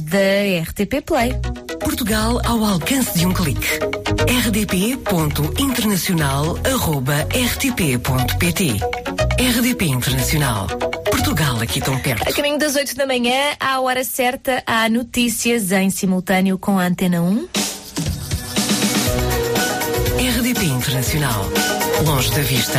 da RTP Play. Portugal ao alcance de um clique. rdp.internacional.rtp.pt RDP Internacional. Portugal aqui tão perto. A caminho das 8 da manhã, à hora certa, há notícias em simultâneo com a Antena 1. RDP Internacional. Longe da vista,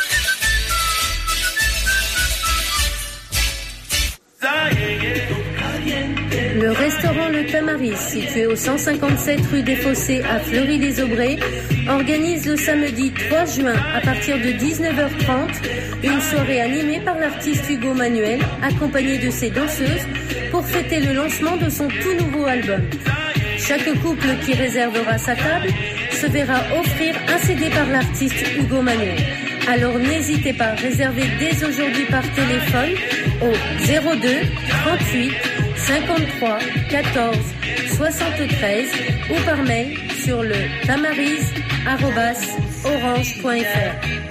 Le restaurant Le Tamaris, situé au 157 rue des Fossés à Fleury-les-Aubrais, organise le samedi 3 juin à partir de 19h30 une soirée animée par l'artiste Hugo Manuel, accompagné de ses danseuses, pour fêter le lancement de son tout nouveau album. Chaque couple qui réservera sa table se verra offrir un CD par l'artiste Hugo Manuel. Alors n'hésitez pas, réservez dès aujourd'hui par téléphone au 02 38 53 14 73 ou par mail sur le tamaris.orange.fr.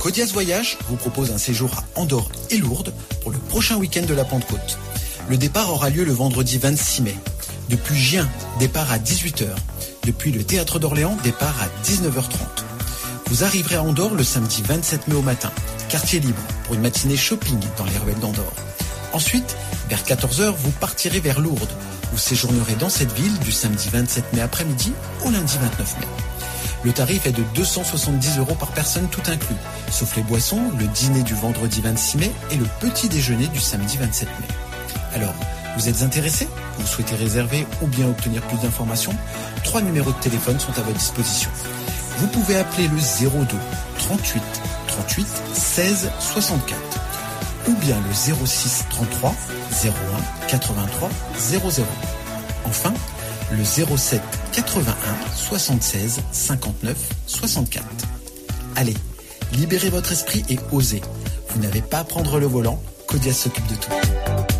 Codias Voyage vous propose un séjour à Andorre et Lourdes pour le prochain week-end de la Pentecôte. Le départ aura lieu le vendredi 26 mai. Depuis Gien, départ à 18h. Depuis le théâtre d'Orléans, départ à 19h30. Vous arriverez à Andorre le samedi 27 mai au matin, quartier libre, pour une matinée shopping dans les ruelles d'Andorre. Ensuite, vers 14h, vous partirez vers Lourdes. Vous séjournerez dans cette ville du samedi 27 mai après-midi au lundi 29 mai. Le tarif est de 270 euros par personne tout inclus, sauf les boissons, le dîner du vendredi 26 mai et le petit déjeuner du samedi 27 mai. Alors, vous êtes intéressé Vous souhaitez réserver ou bien obtenir plus d'informations Trois numéros de téléphone sont à votre disposition. Vous pouvez appeler le 02 38 38 16 64 ou bien le 06 33 01 83 00. Enfin, le 07 81 76 59 64. Allez, libérez votre esprit et osez. Vous n'avez pas à prendre le volant, Codias s'occupe de tout.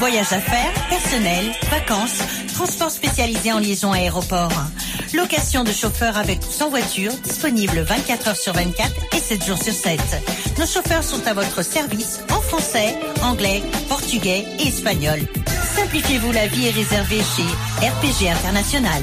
Voyage d'affaires, personnel, vacances, transport spécialisé en liaison aéroport. Location de chauffeurs avec ou sans voiture, disponible 24 heures sur 24 et 7 jours sur 7. Nos chauffeurs sont à votre service en français, anglais, portugais et espagnol. Simplifiez-vous la vie et réservez chez RPG International.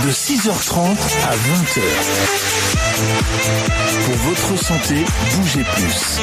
de 6h30 à 20h. Pour votre santé, bougez plus.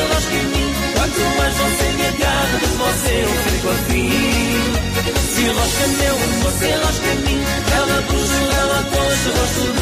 pelos mim. Quanto mais você me agarra, de você eu fico afim. Se rosca meu, você rosca a mim. Ela puxa, ela coxa, gosto de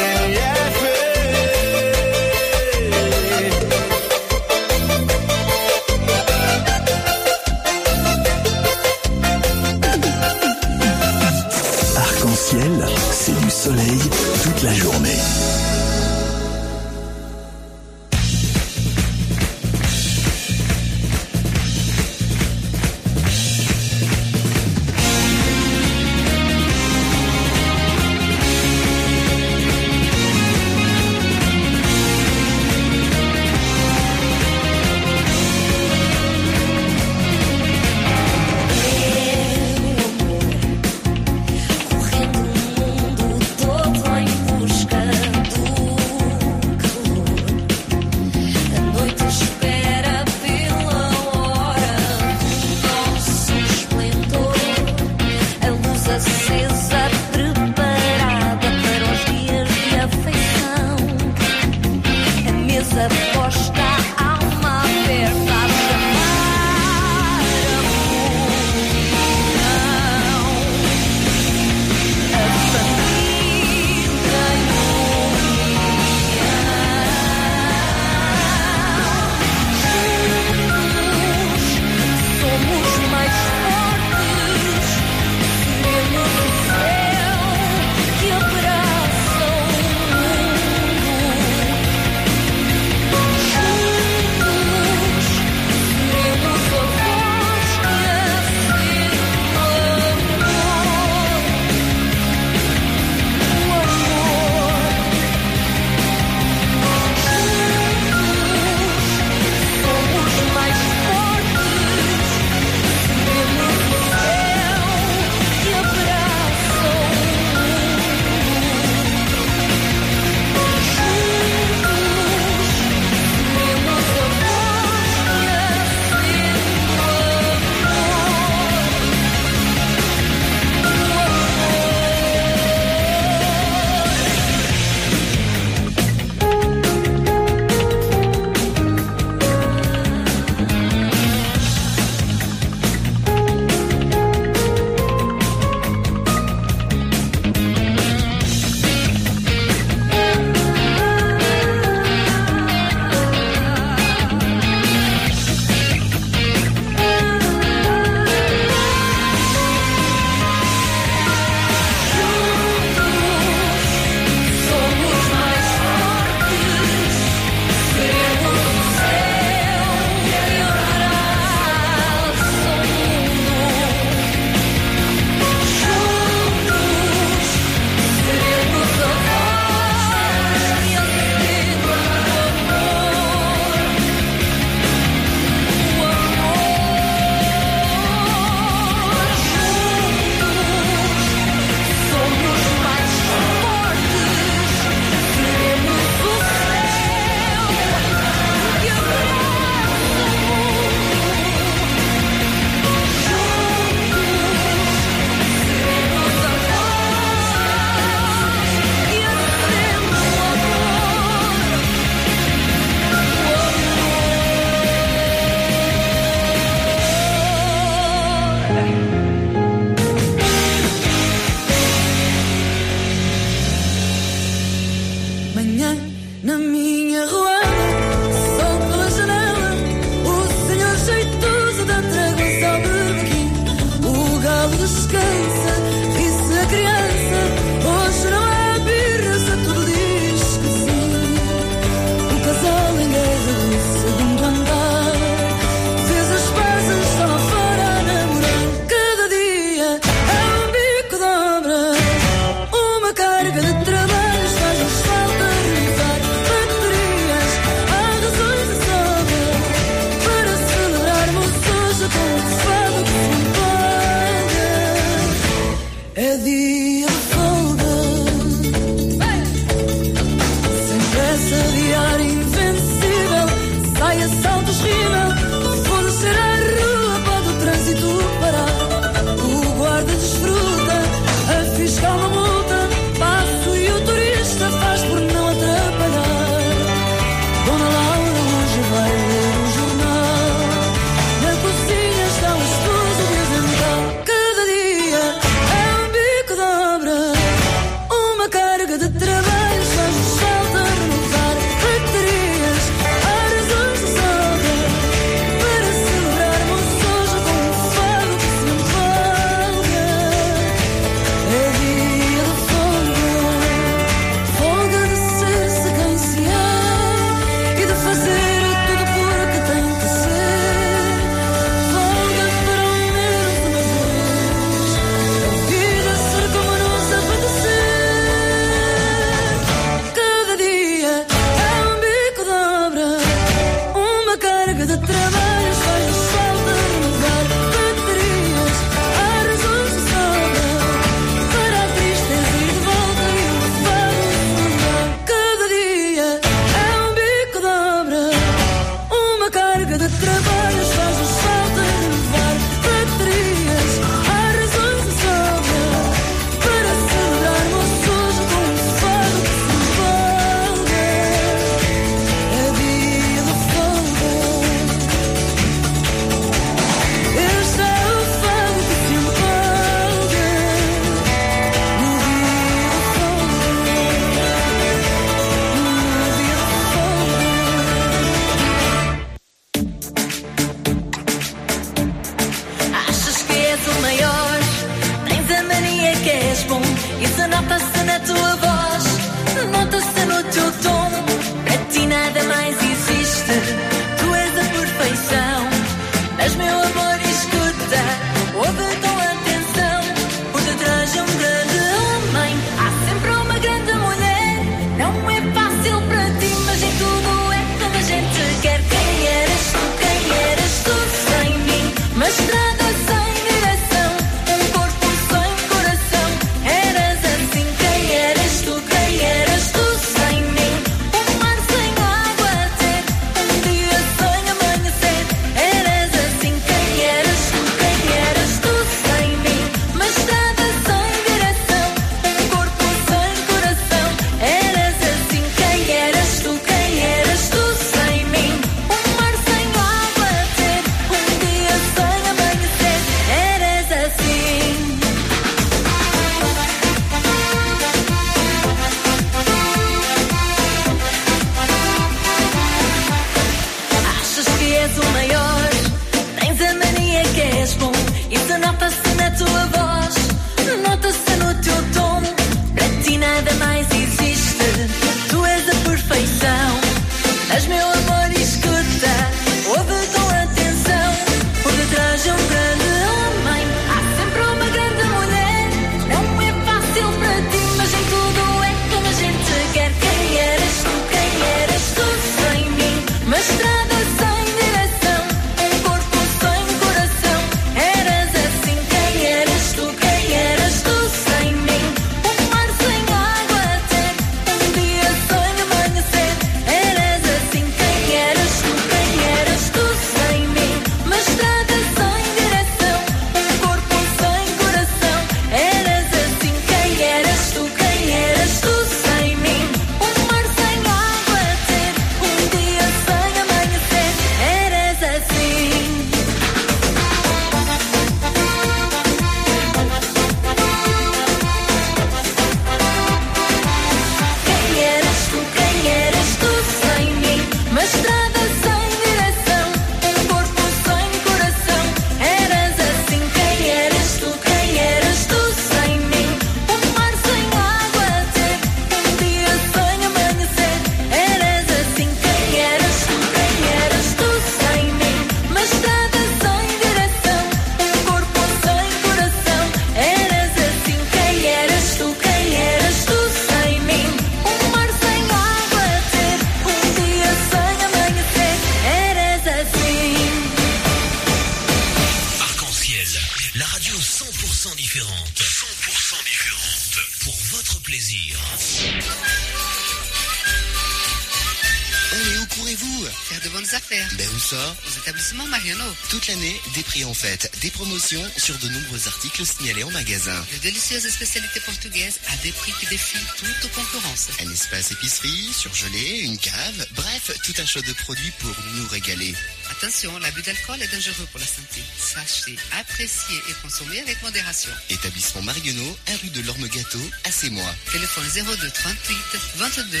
magasin. De délicieuses spécialités portugaises à des prix qui défient toute concurrence. Un espace épicerie, surgelé, une cave, bref, tout un choix de produits pour nous régaler. Attention, l'abus d'alcool est dangereux pour la santé. Sachez apprécier et consommer avec modération. Établissement Marionneau, 1 rue de l'Orme Gâteau, à mois. Téléphone 02 38 22 12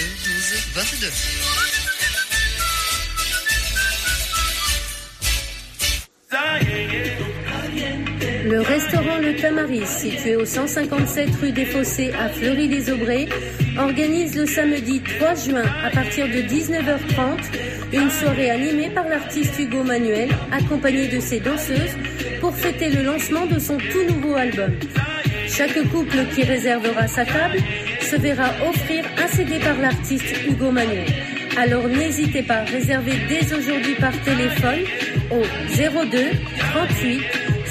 22. Le restaurant Tamaris, situé au 157 rue des Fossés à Fleury-les-Aubrais, organise le samedi 3 juin à partir de 19h30 une soirée animée par l'artiste Hugo Manuel, accompagné de ses danseuses, pour fêter le lancement de son tout nouveau album. Chaque couple qui réservera sa table se verra offrir un CD par l'artiste Hugo Manuel. Alors n'hésitez pas, réservez dès aujourd'hui par téléphone au 02 38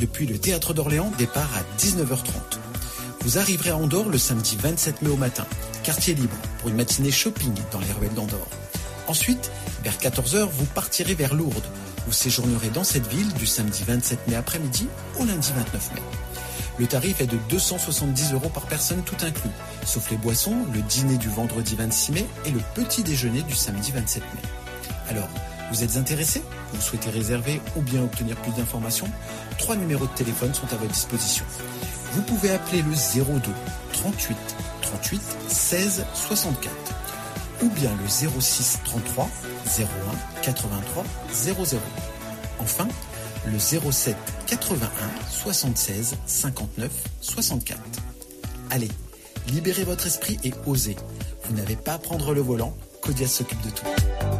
Depuis le théâtre d'Orléans, départ à 19h30. Vous arriverez à Andorre le samedi 27 mai au matin, quartier libre, pour une matinée shopping dans les ruelles d'Andorre. Ensuite, vers 14h, vous partirez vers Lourdes. Vous séjournerez dans cette ville du samedi 27 mai après-midi au lundi 29 mai. Le tarif est de 270 euros par personne tout inclus, sauf les boissons, le dîner du vendredi 26 mai et le petit déjeuner du samedi 27 mai. Alors, vous êtes intéressé Vous souhaitez réserver ou bien obtenir plus d'informations Trois numéros de téléphone sont à votre disposition. Vous pouvez appeler le 02 38 38 16 64 ou bien le 06 33 01 83 00. Enfin, le 07 81 76 59 64. Allez, libérez votre esprit et osez. Vous n'avez pas à prendre le volant, Codia s'occupe de tout.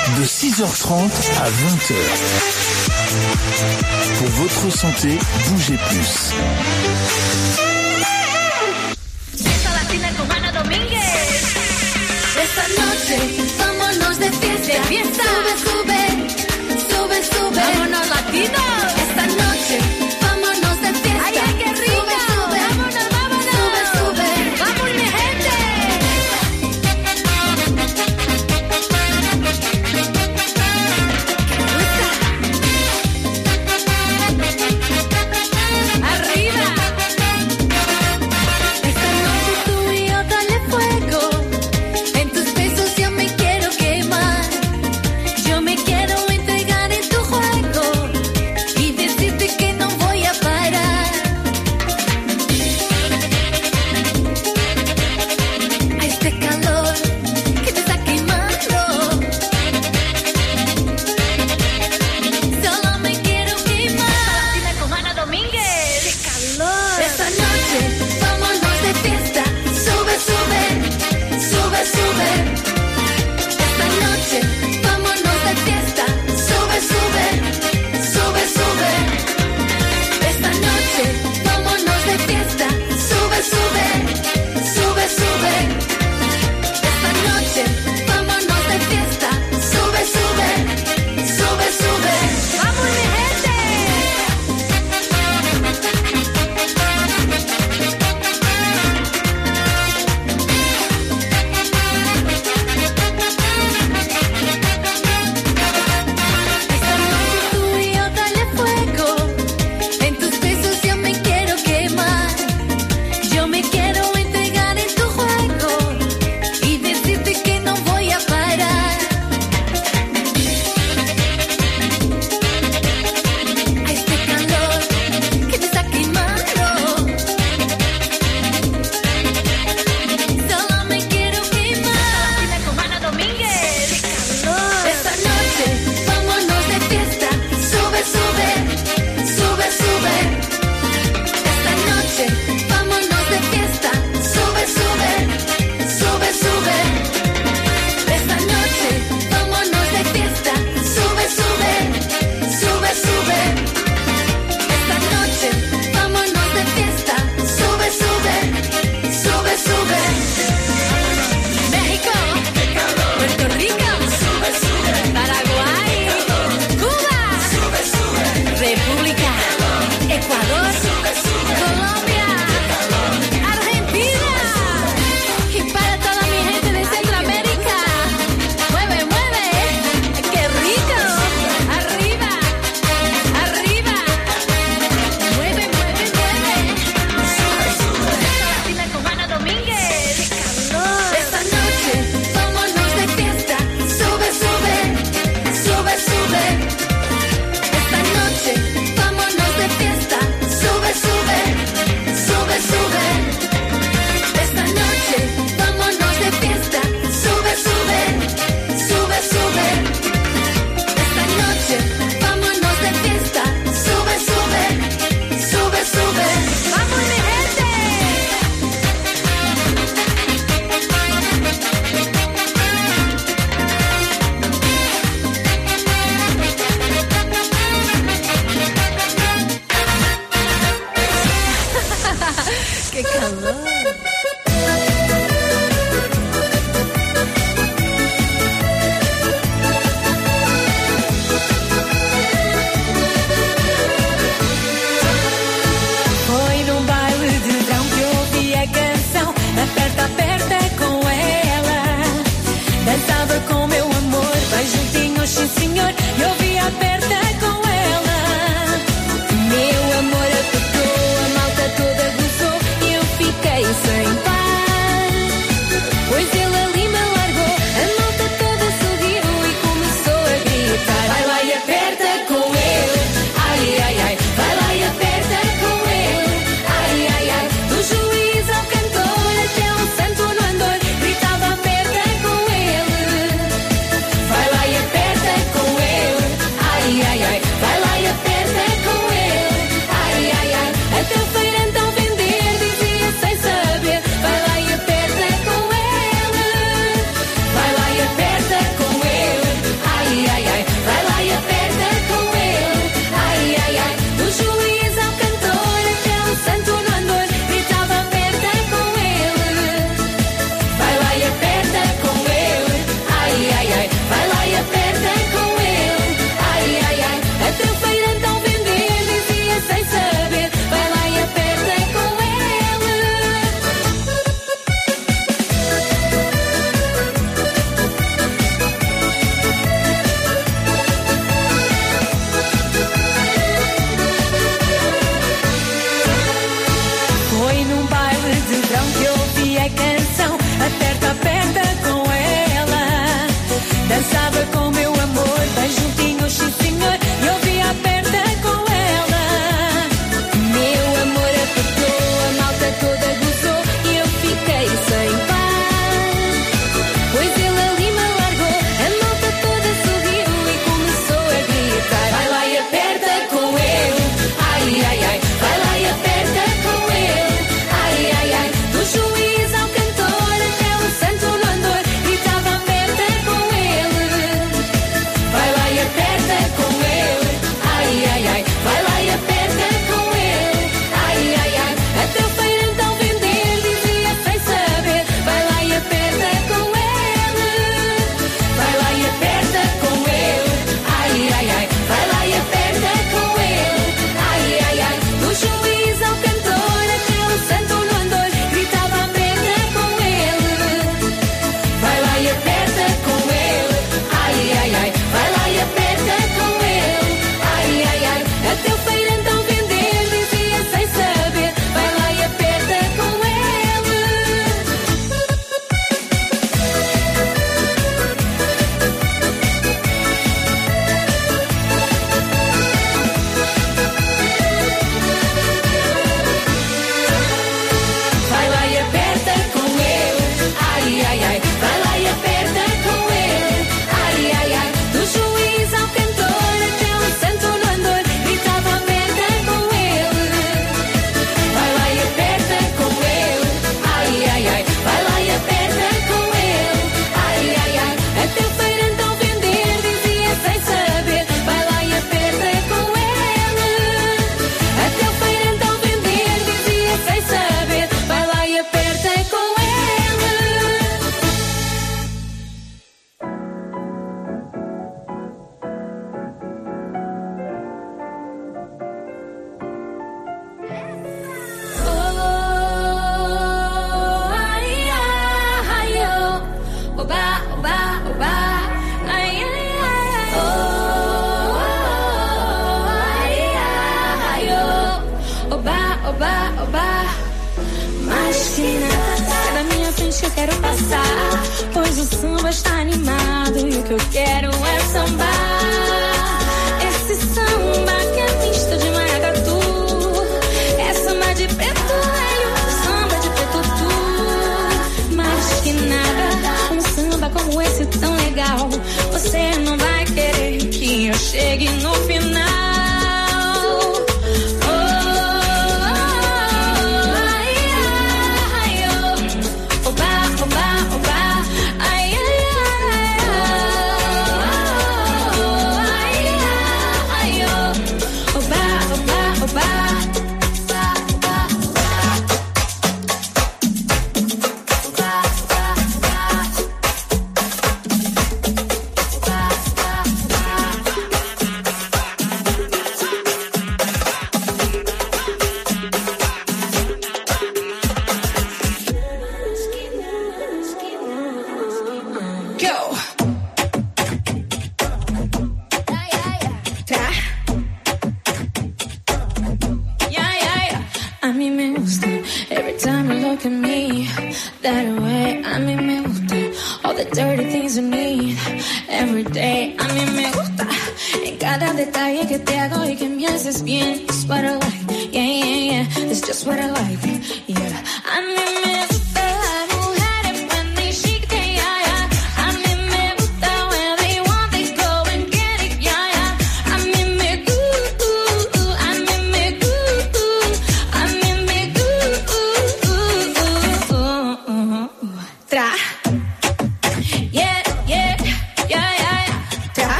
de 6h30 à 20h. Pour votre santé, bougez plus. Fiesta Latina con Ana Domínguez. Esta noche vámonos de fiesta. De fiesta. Sube, sube, sube, sube. Vámonos latinos. Esta noche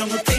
I'm a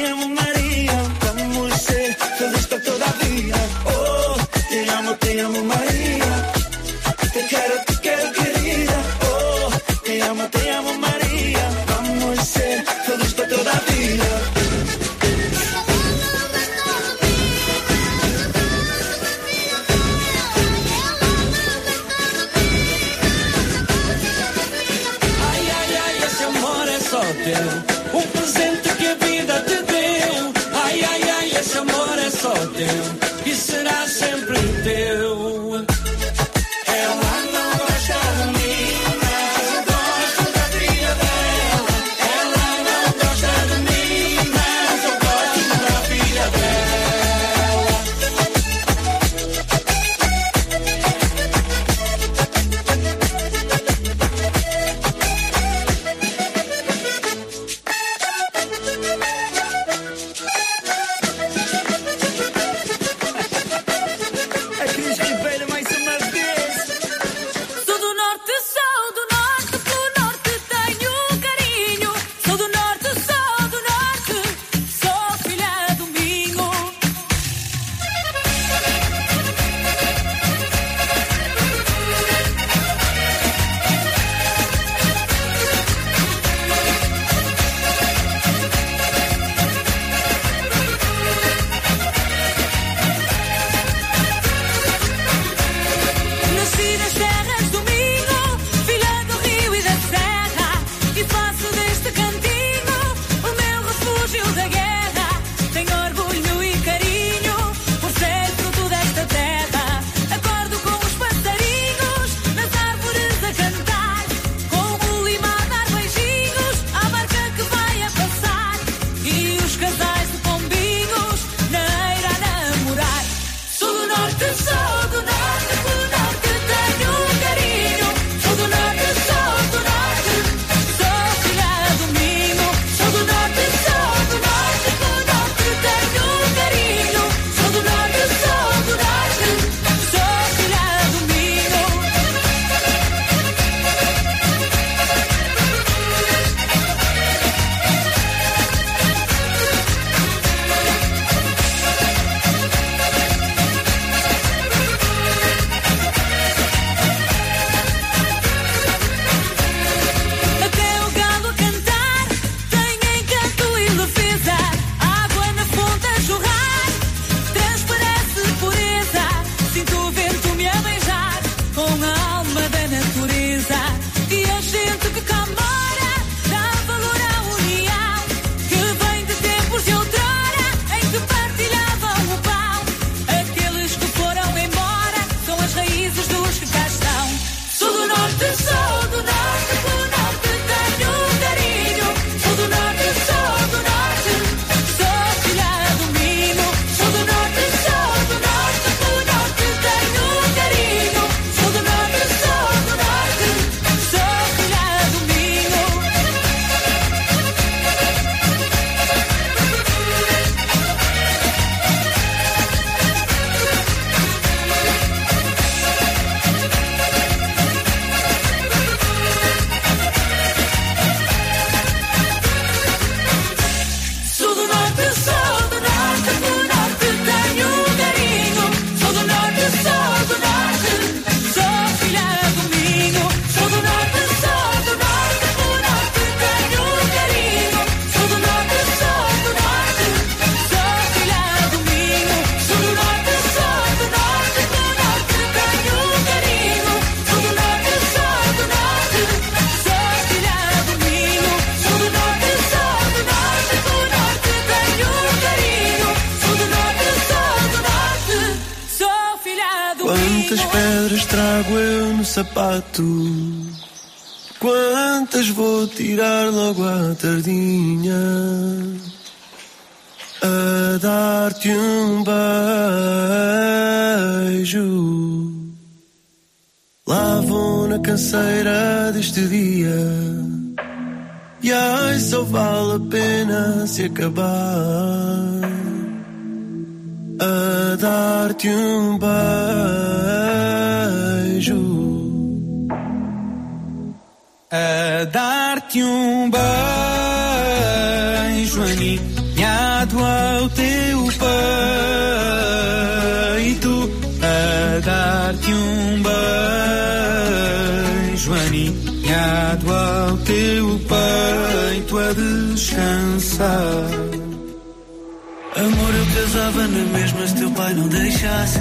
Casava na mesma se teu pai não deixasse.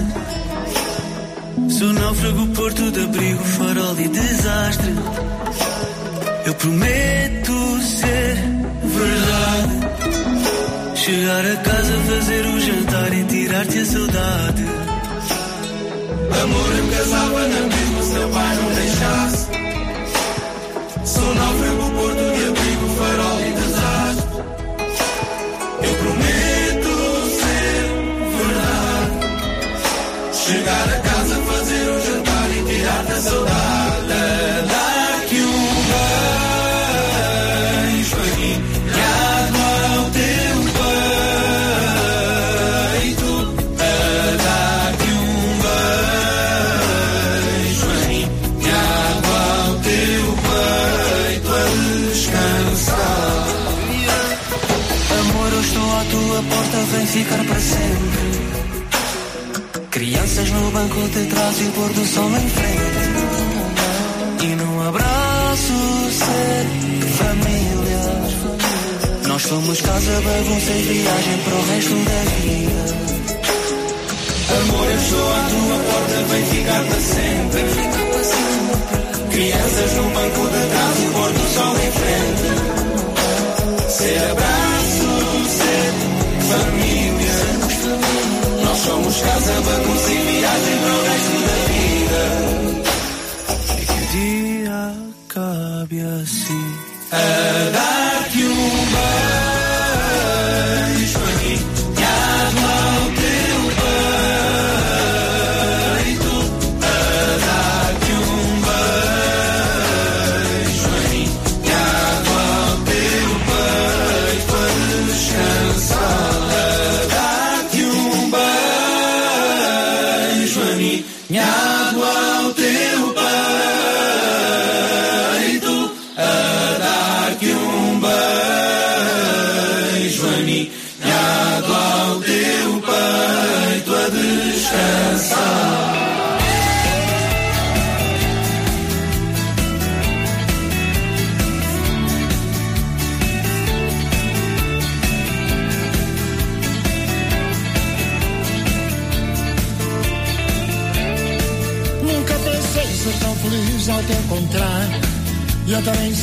Sou náufrago, porto de abrigo, farol e desastre. Eu prometo ser verdade. Chegar a casa, fazer o jantar e tirar-te a saudade. Amor, eu casava na mesma se teu pai não deixasse. Sou náufrago, porto de banco de trás e o pôr do sol em frente. E num abraço ser família. Nós somos casa, bagunça e viagem para o resto da vida. Amor, eu estou à tua porta, vem ficar para sempre. Crianças no banco de trás e pôr do sol em frente. Ser abraço, viagem para o resto da vida. E que dia acabe assim. A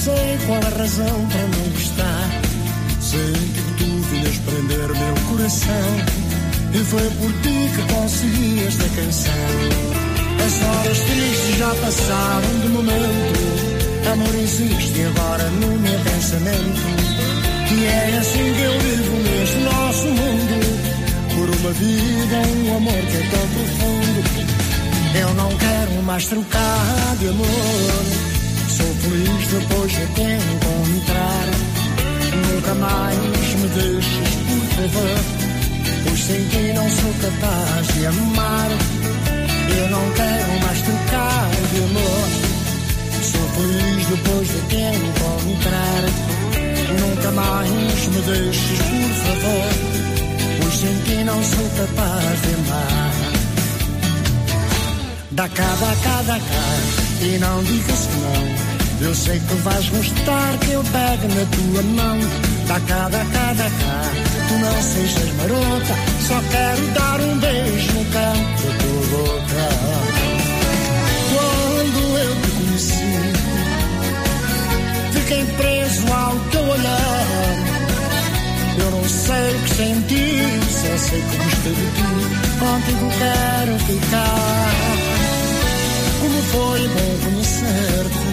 sei qual a razão para não gostar. Senti que tu vinhas prender meu coração. E foi por ti que consegui esta canção. As horas tristes já passaram de momento. Amor existe agora no meu pensamento. E é assim que eu vivo neste nosso mundo. Por uma vida, um amor que é tão profundo. Eu não quero mais trocar de amor. Feliz depois de te encontrar. Nunca mais me deixes, por favor. Pois sem ti não sou capaz de amar. Eu não quero mais trocar de amor. Sou feliz depois de te encontrar. Nunca mais me deixes, por favor. Pois sem ti não sou capaz de amar. Dá cá, dá cá, dá cá E não digas que não Eu sei que vais gostar que eu pegue na tua mão. Dá cá, dá cá, dá cá. Tu não sejas marota Só quero dar um beijo no canto da tua boca. Quando eu te conheci Fiquei preso ao teu olhar. Eu não sei o que senti Só sei que gostei de ti. Contigo quero ficar. Foi bom conhecer-te,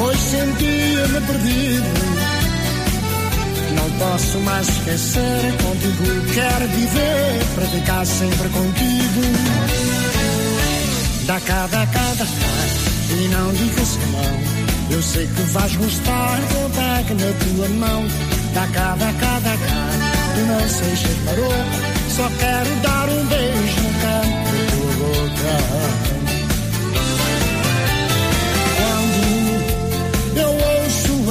pois sentia-me perdido. Não posso mais esquecer contigo, quero viver para ficar sempre contigo. Dá dá cá, e não digas que não. Eu sei que vais gostar, que eu pego na tua mão. Dá cá, dá cá, dá tu não sejas maroto, só quero dar um beijo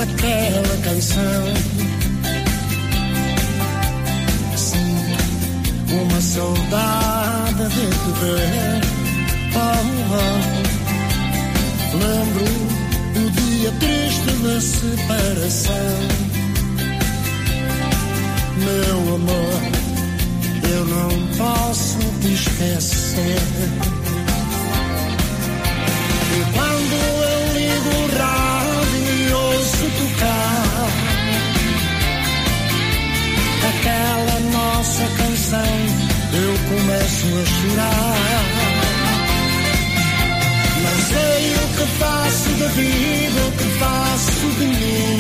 aquela canção, sinto uma saudade de te ver. Oh, oh. Lembro o dia triste da separação. Meu amor, eu não posso te esquecer. Começo a chorar. Não sei o que faço da vida, o que faço de mim.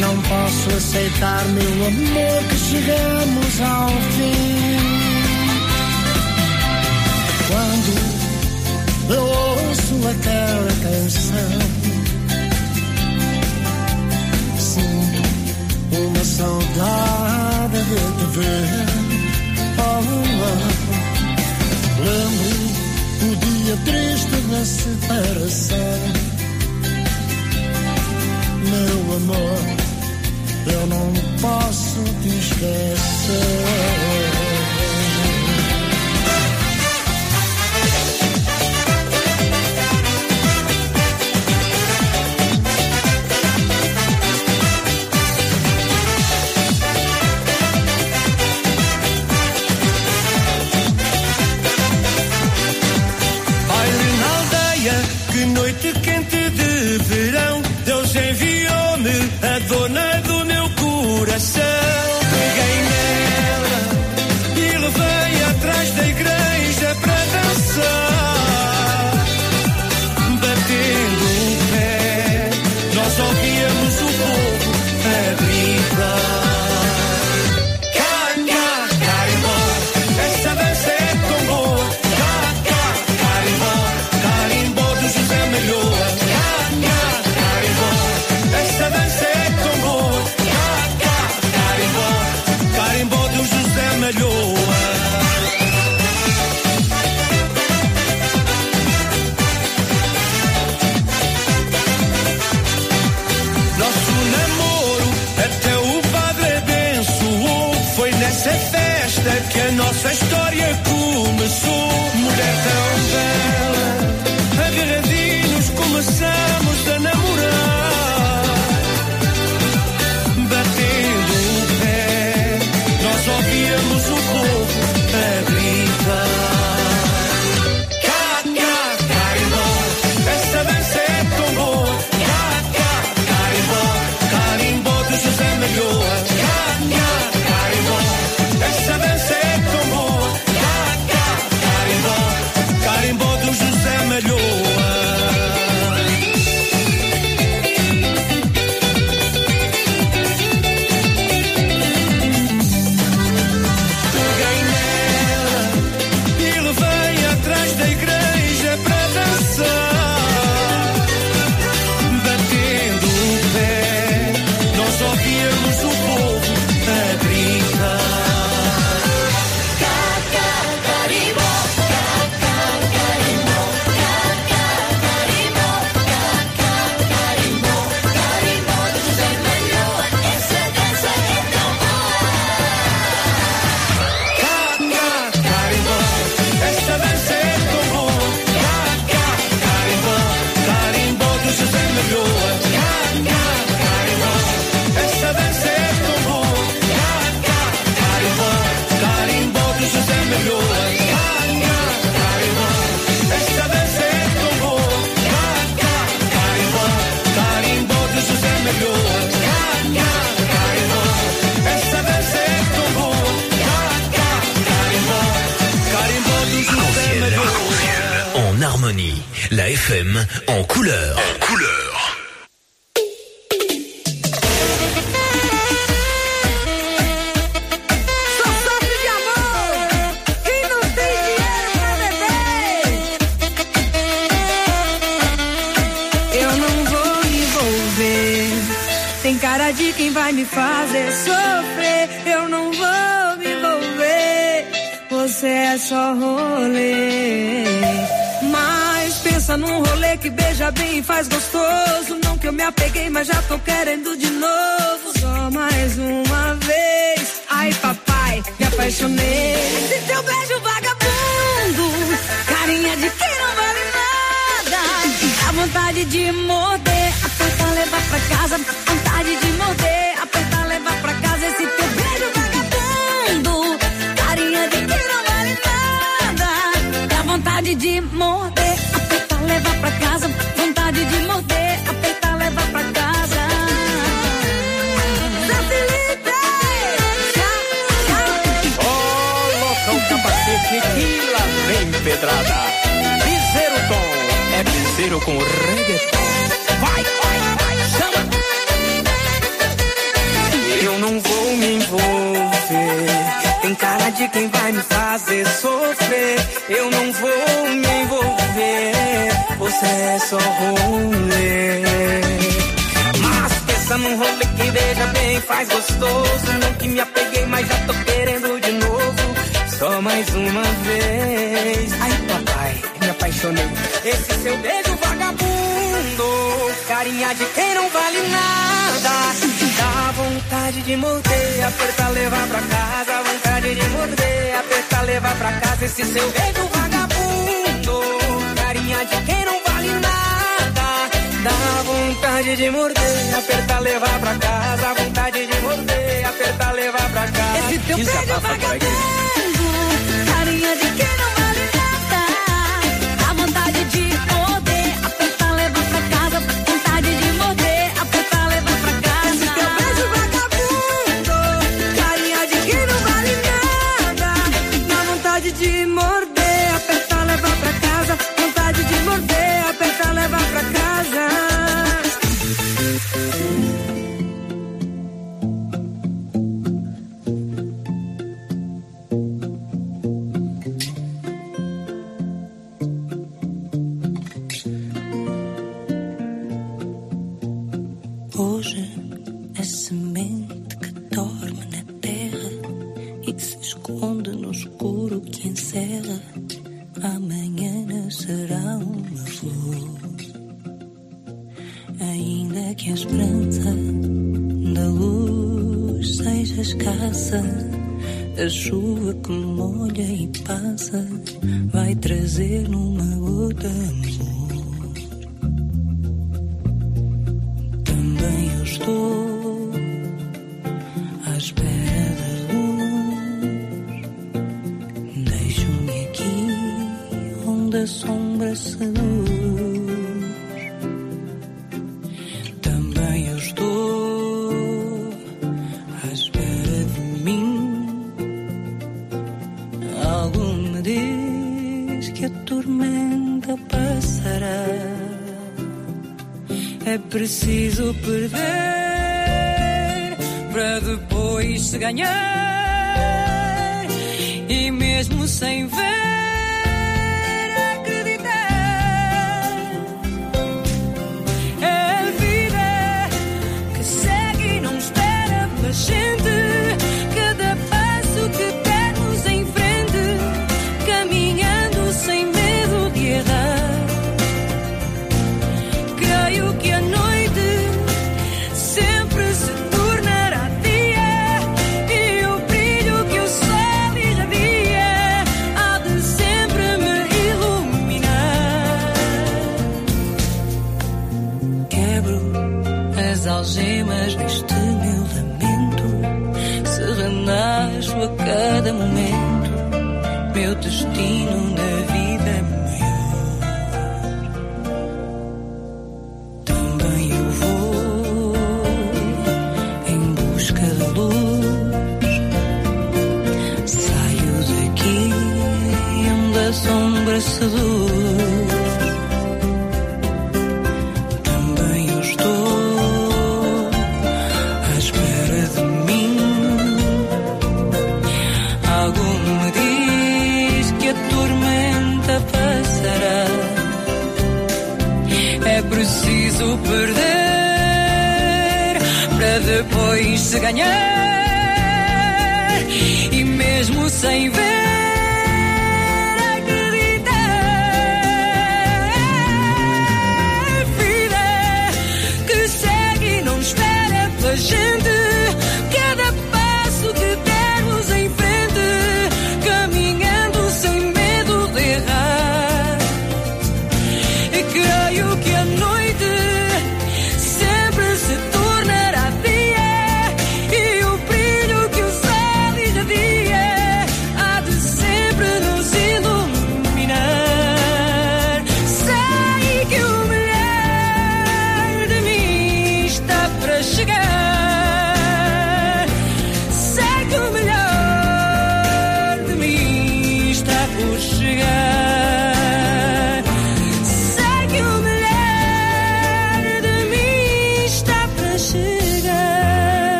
Não posso aceitar, meu amor, que chegamos ao fim. Quando eu ouço aquela canção, Triste da separação. Meu amor, eu não posso te esquecer.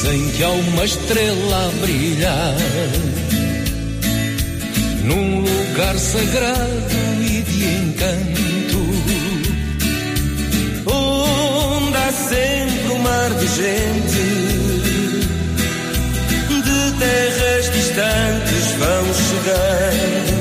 Dizem que há uma estrela a brilhar num lugar sagrado e de encanto, onde há sempre um mar de gente de terras distantes vão chegar.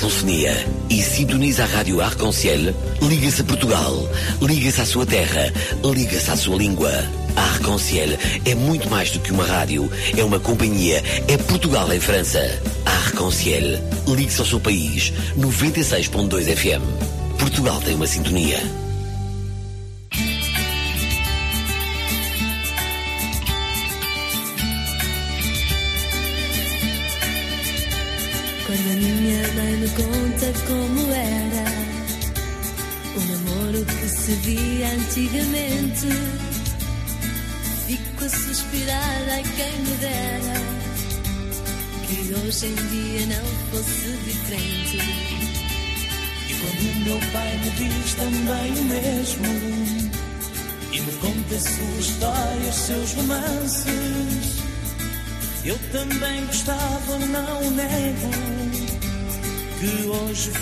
Telefonia e sintoniza a rádio Arconciel, liga-se a Portugal, liga-se à sua terra, liga-se à sua língua. Arconciel é muito mais do que uma rádio, é uma companhia, é Portugal em França. Arconciel, ligue-se ao seu país, 96.2 FM. Portugal tem uma sintonia.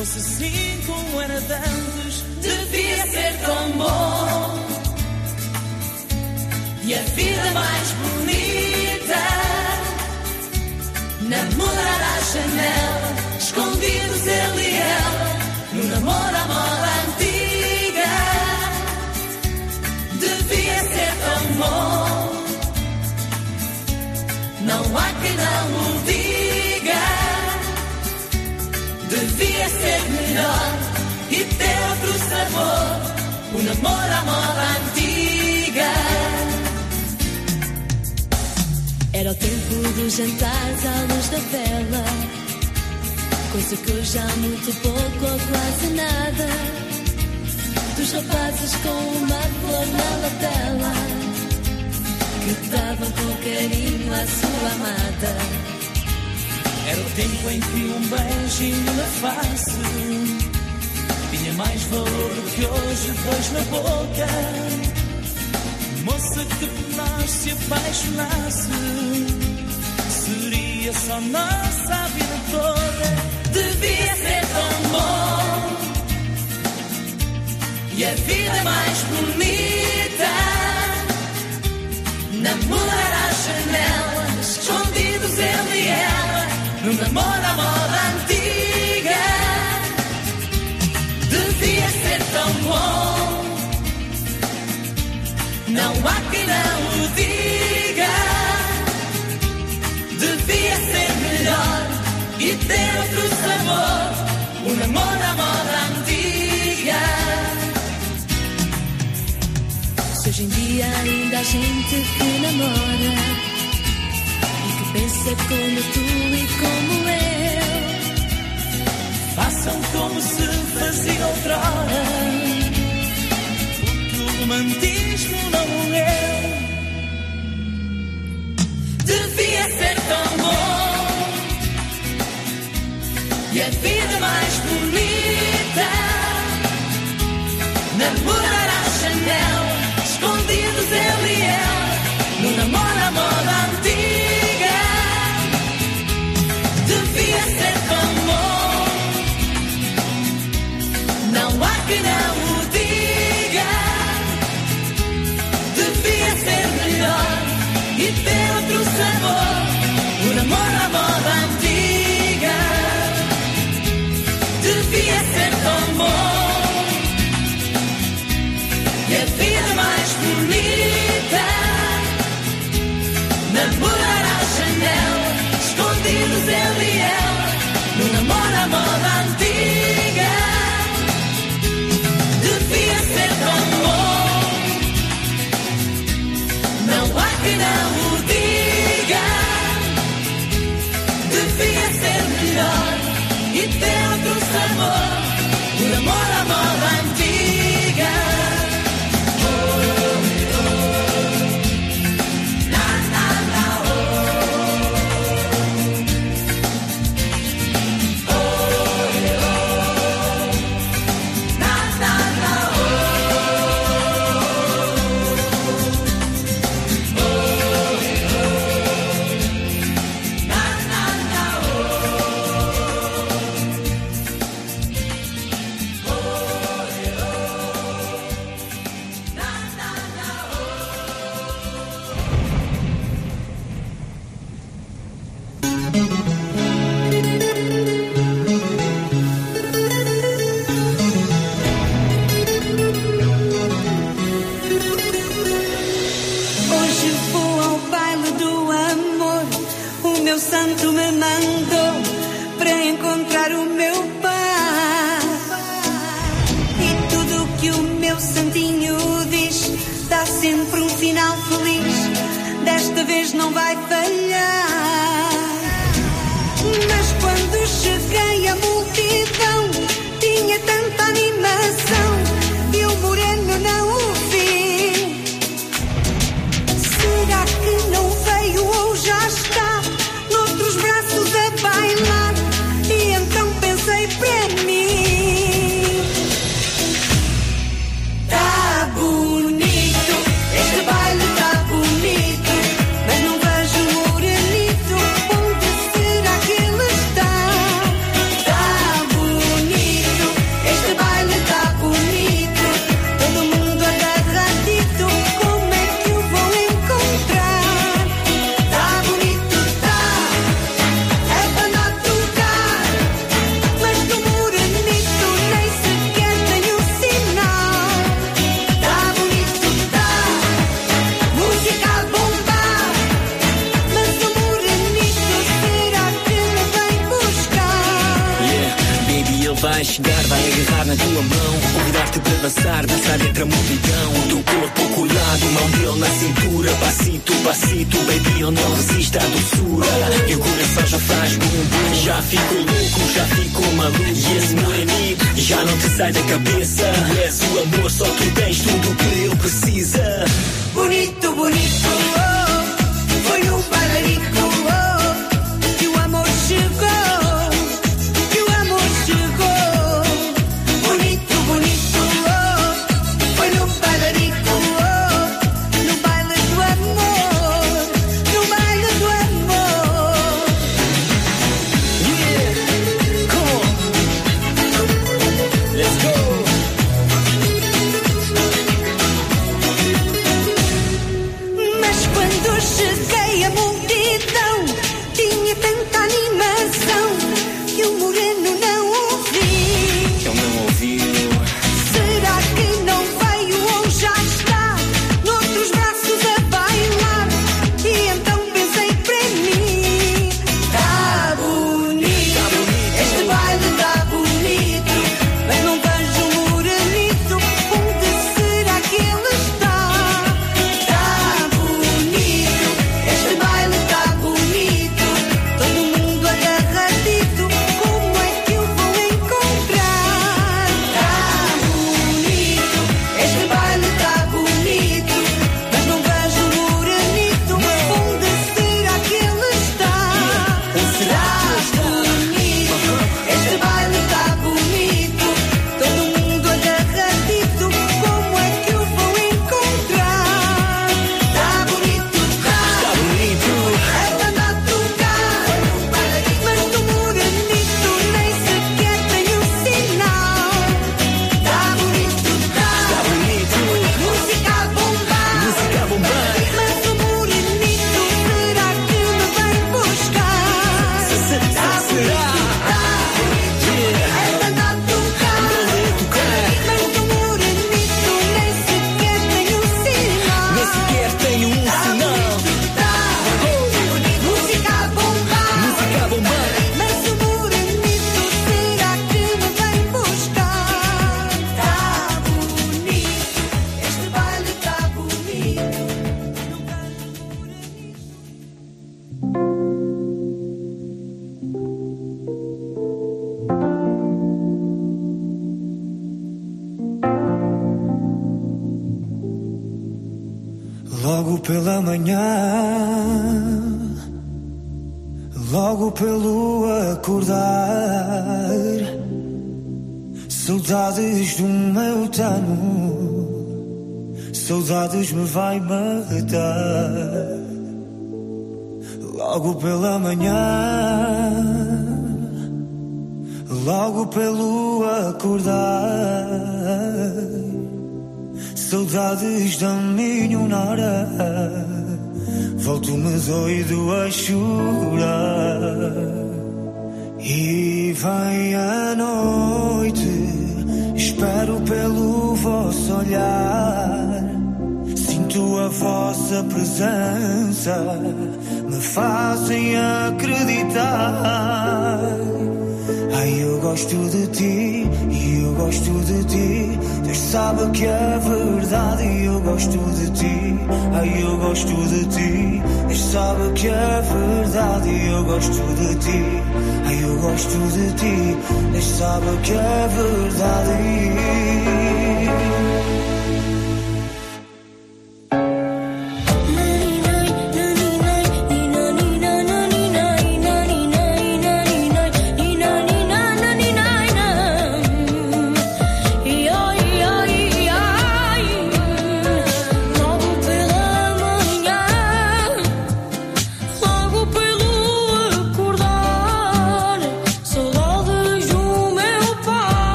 Fosse assim como era de antes Devia ser tão bom e a vida mais bonita. Namorar à janela, escondidos ele e ela, no namoro à moda antiga. Devia ser tão bom, não há quem não o diga. Era o tempo dos jantares à luz da vela, coisa que hoje há muito pouco ou quase nada. Dos rapazes com uma flor na lapela, que davam com carinho à sua amada. Era o tempo em que um beijinho na face Tinha mais valor do que hoje dois na boca Que por nós se apaixonasse Seria só nossa a vida toda Devia ser tão bom e a vida mais bonita. Namorar à janela, escondidos ele e ela, no namoro à moda antiga. Devia ser tão Não há quem não o diga. Devia ser melhor e ter outro sabor. O amor à moda antiga. Se hoje em dia ainda há gente que namora e que pensa como tu e como eu, façam como se fazia outrora romantismo não morreu. Devia ser tão bom e a vida mais bonita. Namorar a Chanel. letra multidão do corpo colado, mão dele na cintura. Passito, passito, baby, eu não resisto à doçura. E o coração já faz bum bum. Já fico louco, já fico maluco. E esse moreninho já não te sai da cabeça. Tu és o amor, só tu tens tudo que ele precisa. Bonito, bonito.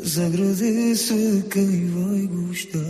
Agradeça quem vai gostar.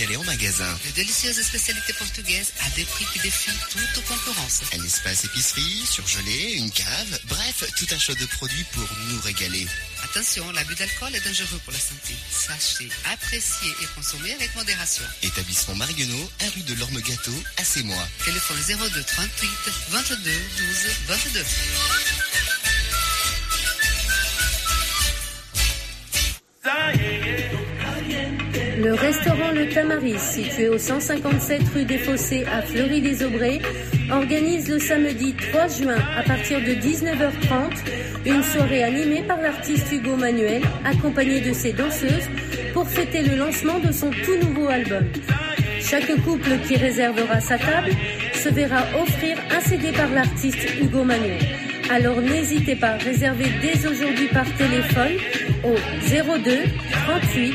Articles signalés en magasin. De délicieuses spécialités portugaises à des prix qui défient toute concurrence. Un espace épicerie, surgelé, une cave, bref, tout un choix de produits pour nous régaler. Attention, l'abus d'alcool est dangereux pour la santé. Sachez apprécier et consommer avec modération. Établissement Marguenot, 1 rue de l'Orme Gâteau, à Sémois. Téléphone 02 38 22 12 22. Le restaurant Le Tamaris, situé au 157 rue des Fossés à Fleury-les-Aubrais, organise le samedi 3 juin à partir de 19h30 une soirée animée par l'artiste Hugo Manuel, accompagné de ses danseuses, pour fêter le lancement de son tout nouveau album. Chaque couple qui réservera sa table se verra offrir un CD par l'artiste Hugo Manuel. Alors n'hésitez pas, réservez dès aujourd'hui par téléphone au 02 38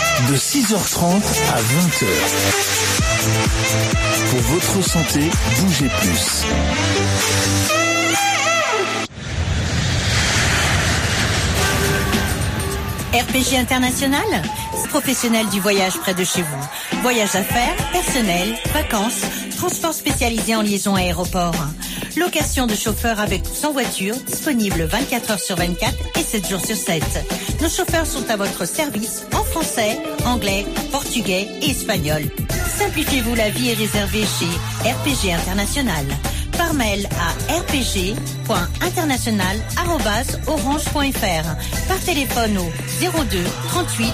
de 6h30 à 20h. Pour votre santé, bougez plus. RPG International, professionnel du voyage près de chez vous. Voyage d'affaires, personnel, vacances, transport spécialisé en liaison aéroport. Location de chauffeurs avec ou sans voiture, disponible 24 heures sur 24 et 7 jours sur 7. Nos chauffeurs sont à votre service en français, anglais, portugais et espagnol. Simplifiez-vous la vie et réservez chez RPG International. Par mail à rpg.international.orange.fr. Par téléphone au 02 38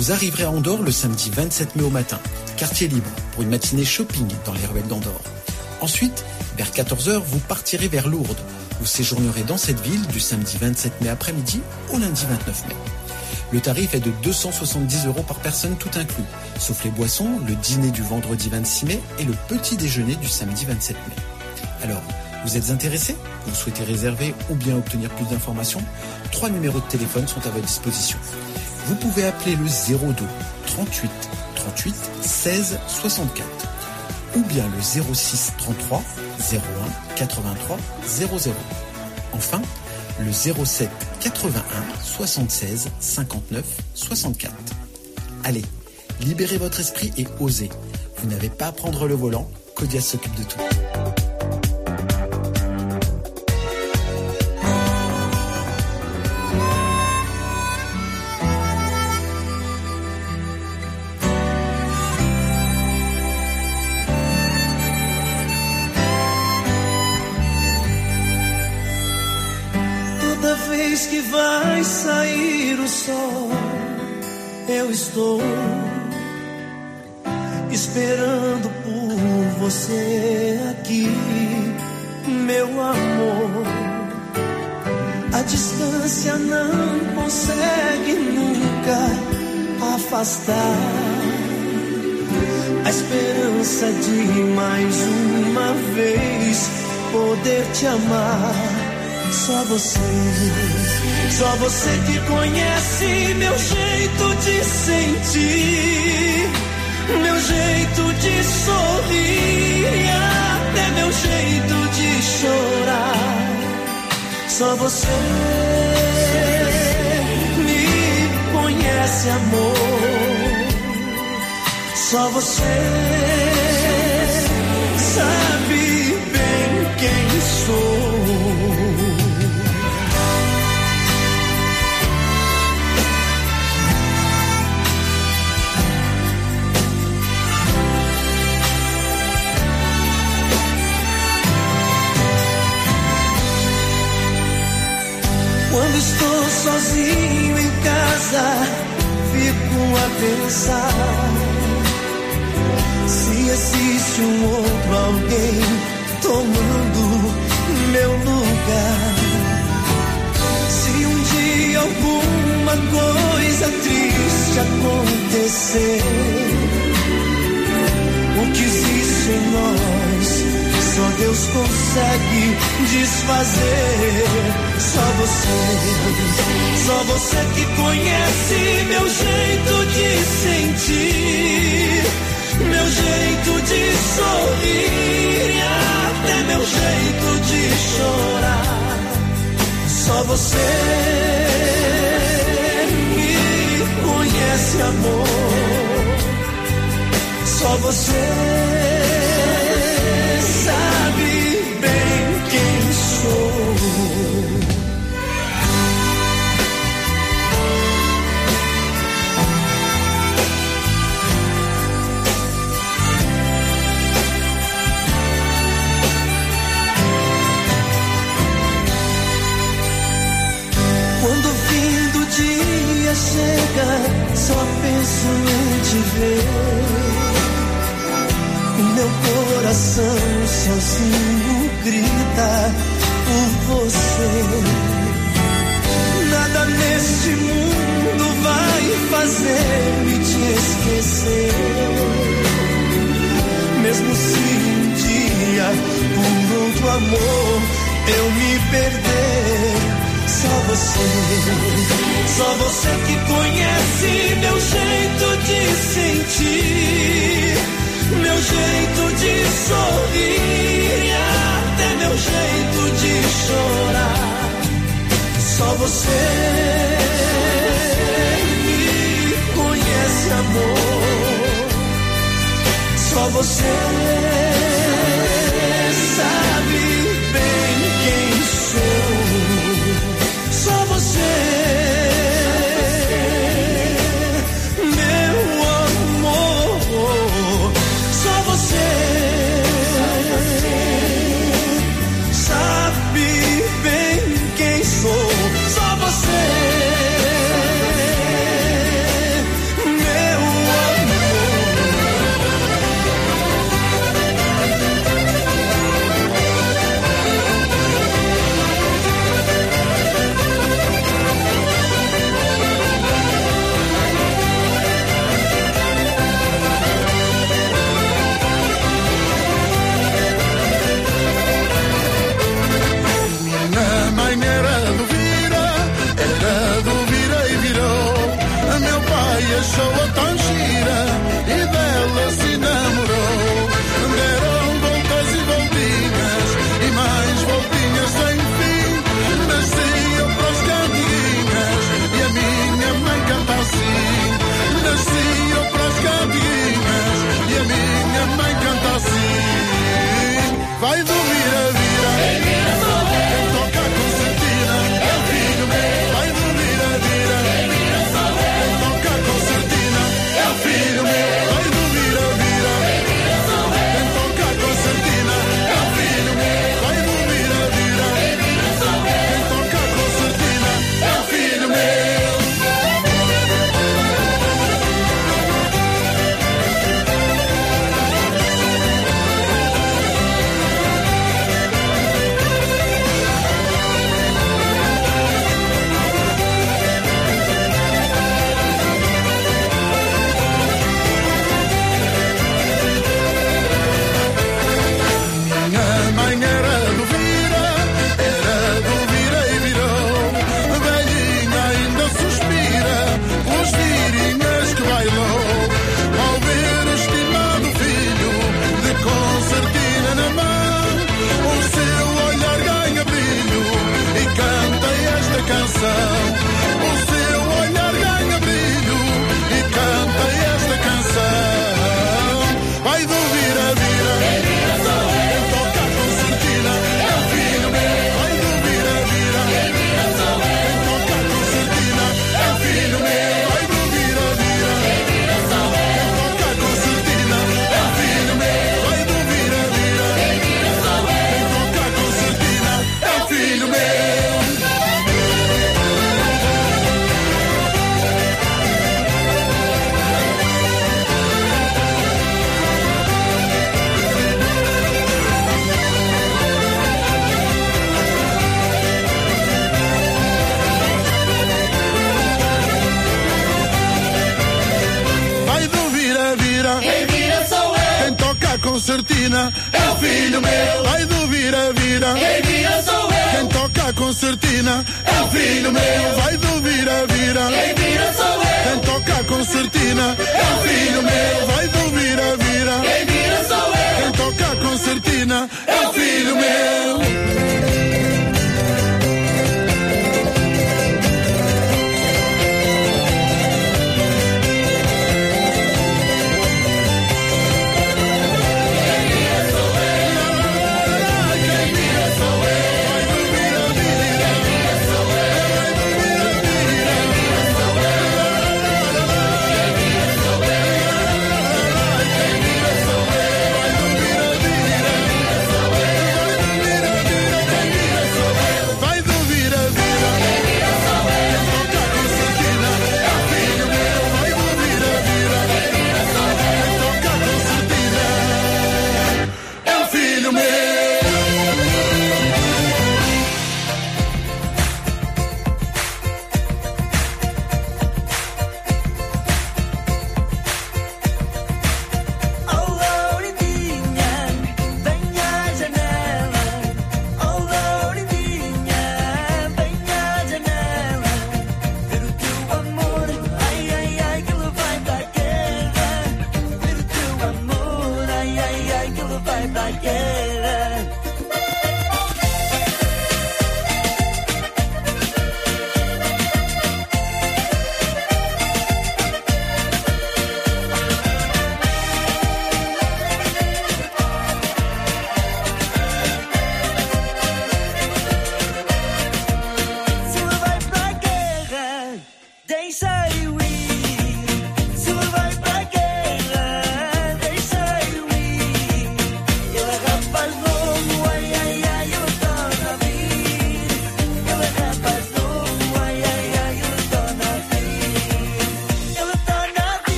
Vous arriverez à Andorre le samedi 27 mai au matin, quartier libre, pour une matinée shopping dans les ruelles d'Andorre. Ensuite, vers 14h, vous partirez vers Lourdes Vous séjournerez dans cette ville du samedi 27 mai après-midi au lundi 29 mai. Le tarif est de 270 euros par personne tout inclus, sauf les boissons, le dîner du vendredi 26 mai et le petit déjeuner du samedi 27 mai. Alors, vous êtes intéressé? Vous souhaitez réserver ou bien obtenir plus d'informations? Trois numéros de téléphone sont à votre disposition. Vous pouvez appeler le 02 38 38 16 64 ou bien le 06 33 01 83 00. Enfin, le 07 81 76 59 64. Allez, libérez votre esprit et osez. Vous n'avez pas à prendre le volant, Codia s'occupe de tout. Que vai sair o sol, eu estou esperando por você aqui, meu amor. A distância não consegue nunca afastar a esperança de mais uma vez poder te amar. Só você, só você que conhece meu jeito de sentir, meu jeito de sorrir, até meu jeito de chorar. Só você me conhece, amor. Só você sabe estou sozinho em casa, fico a pensar se existe um outro alguém tomando meu lugar. Se um dia alguma coisa triste acontecer, o que existe em nós só Deus consegue desfazer. Só você, só você que conhece meu jeito de sentir, meu jeito de sorrir, e até meu jeito de chorar. Só você me conhece, amor. Só você chega, só penso em te ver. Meu coração sozinho grita por você. Nada neste mundo vai fazer-me te esquecer. Mesmo se um dia por outro amor eu me perder. Só você, só você que conhece meu jeito de sentir, meu jeito de sorrir, e até meu jeito de chorar. Só você me conhece, amor. Só você É, é, é o filho meu. Vai do é vira, vira. Quem vira sou eu. Quem toca concertina. É o filho meu. Vai do vira, vira. Quem vira sou eu. Quem toca concertina. É o filho meu. Vai do vira, vira. Quem vira sou eu. Quem toca concertina. É o filho meu.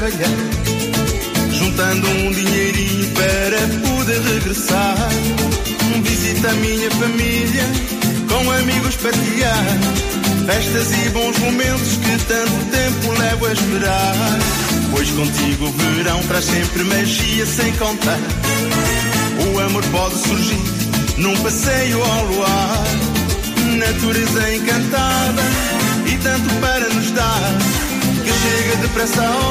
trabalhar, juntando um dinheirinho para poder regressar. Visita a minha família, com amigos partilhar, festas e bons momentos que tanto tempo levo a esperar. Pois contigo o verão traz sempre magia sem contar. O amor pode surgir num passeio ao luar, natureza encantada e tanto para nos dar que chega depressa a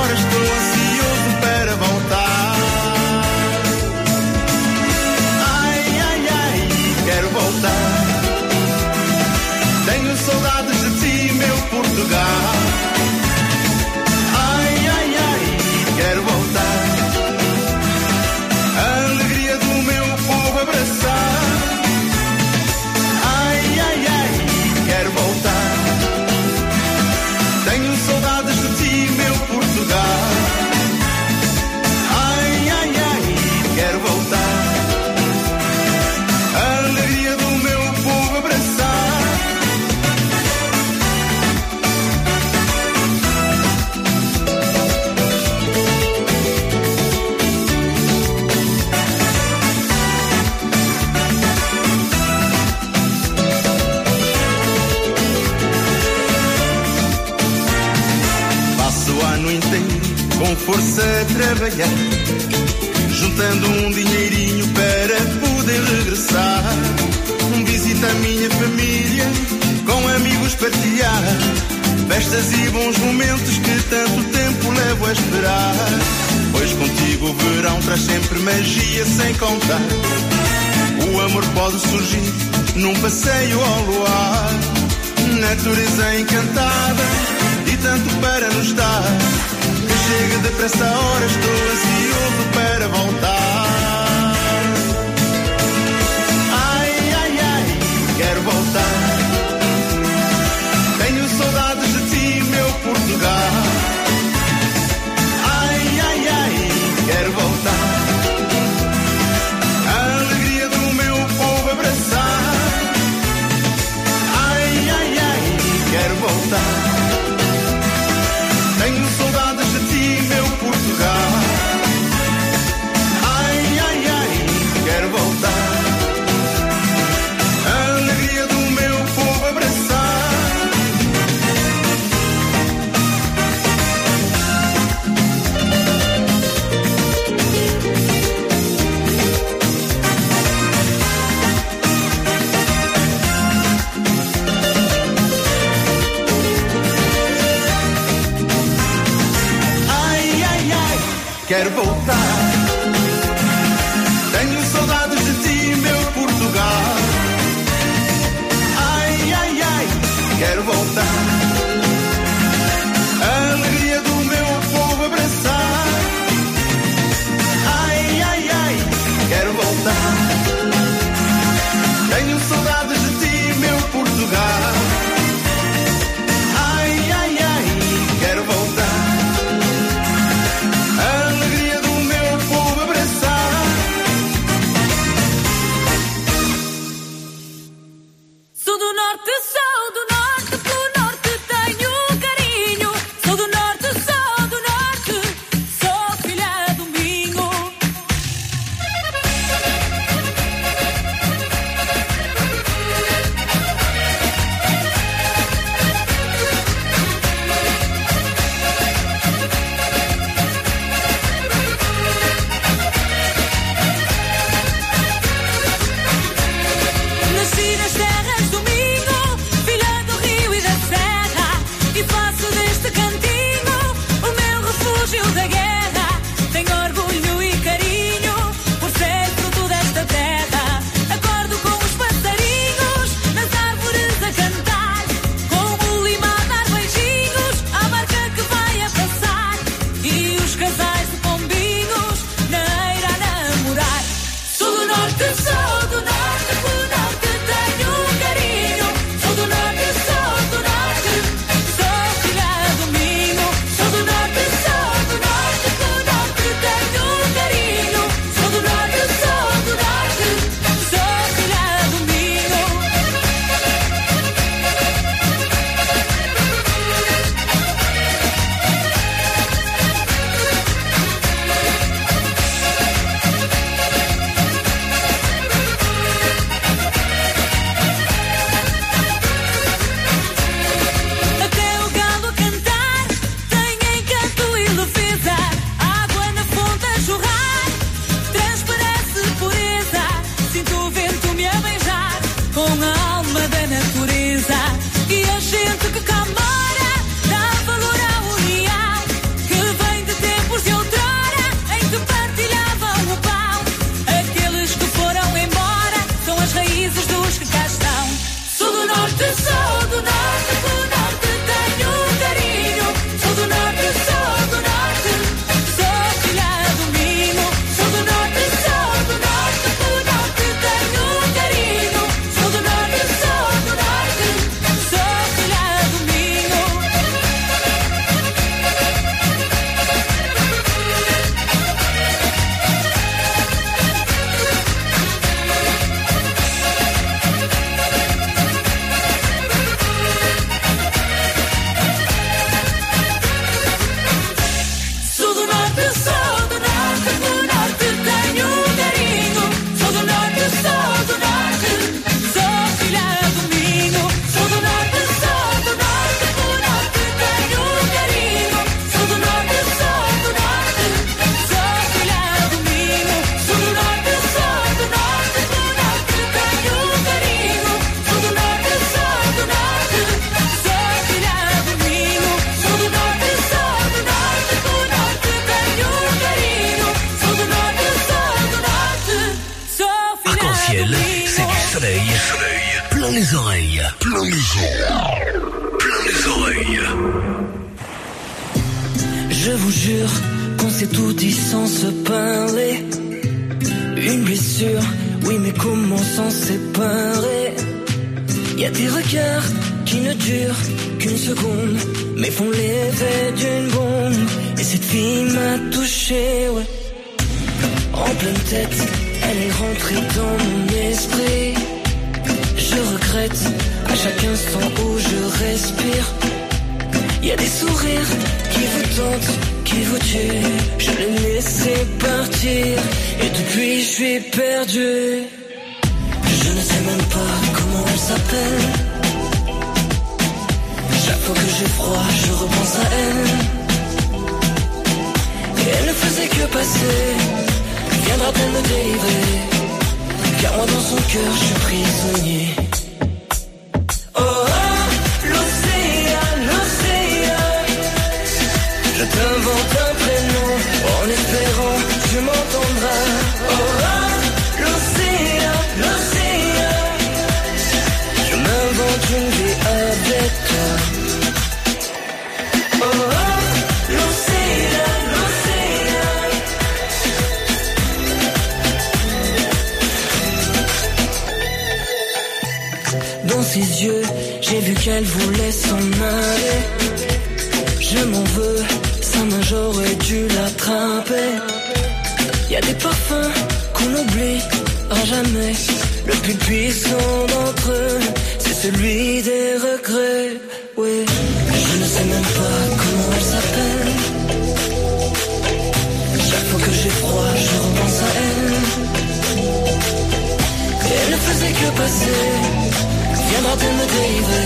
te David, délivrer,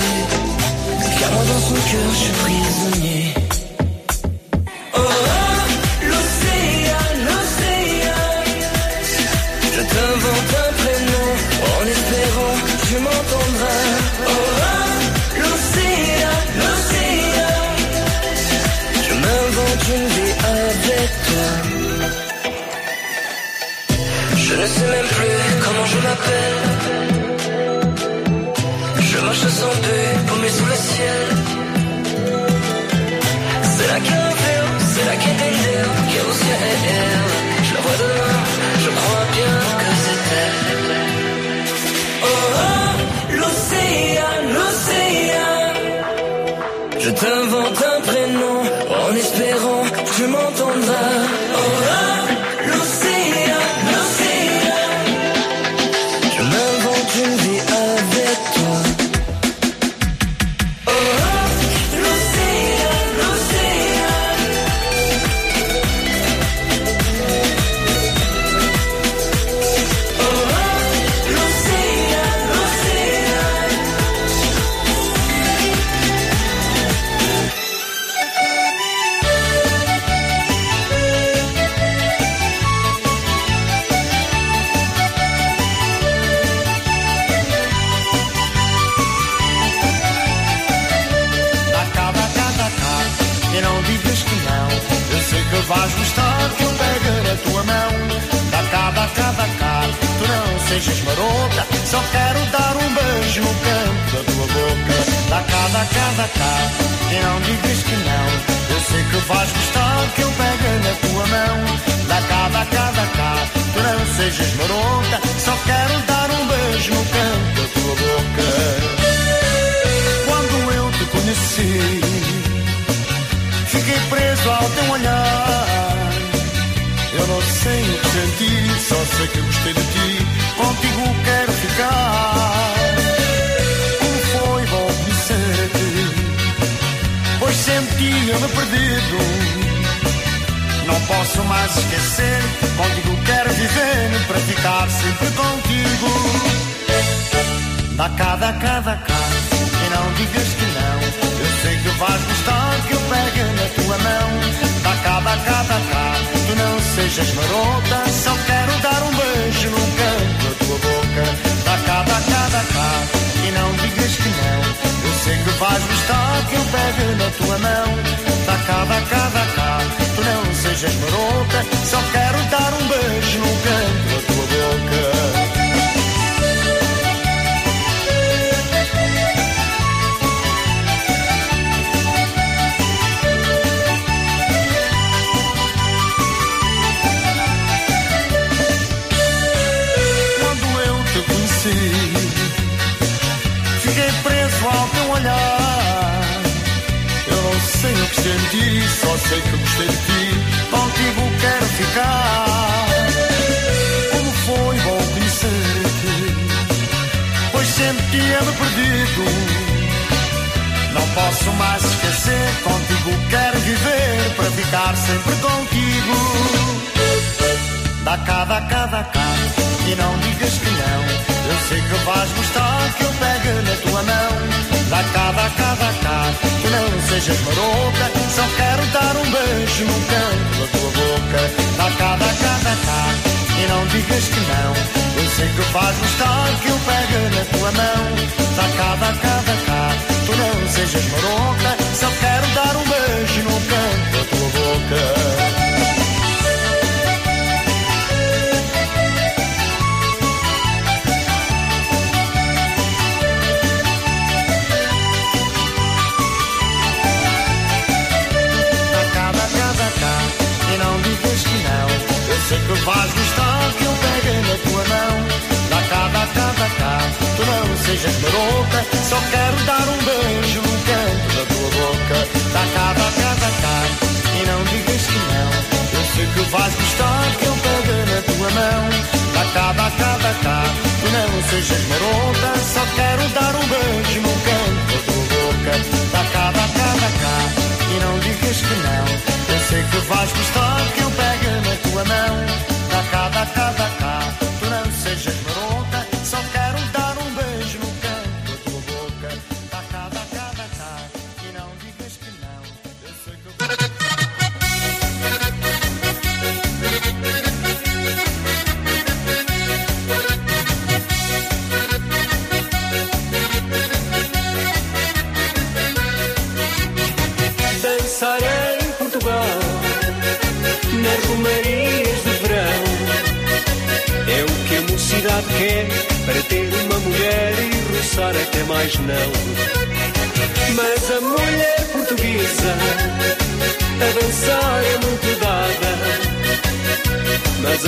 car moi dans son cœur je suis prisonnier.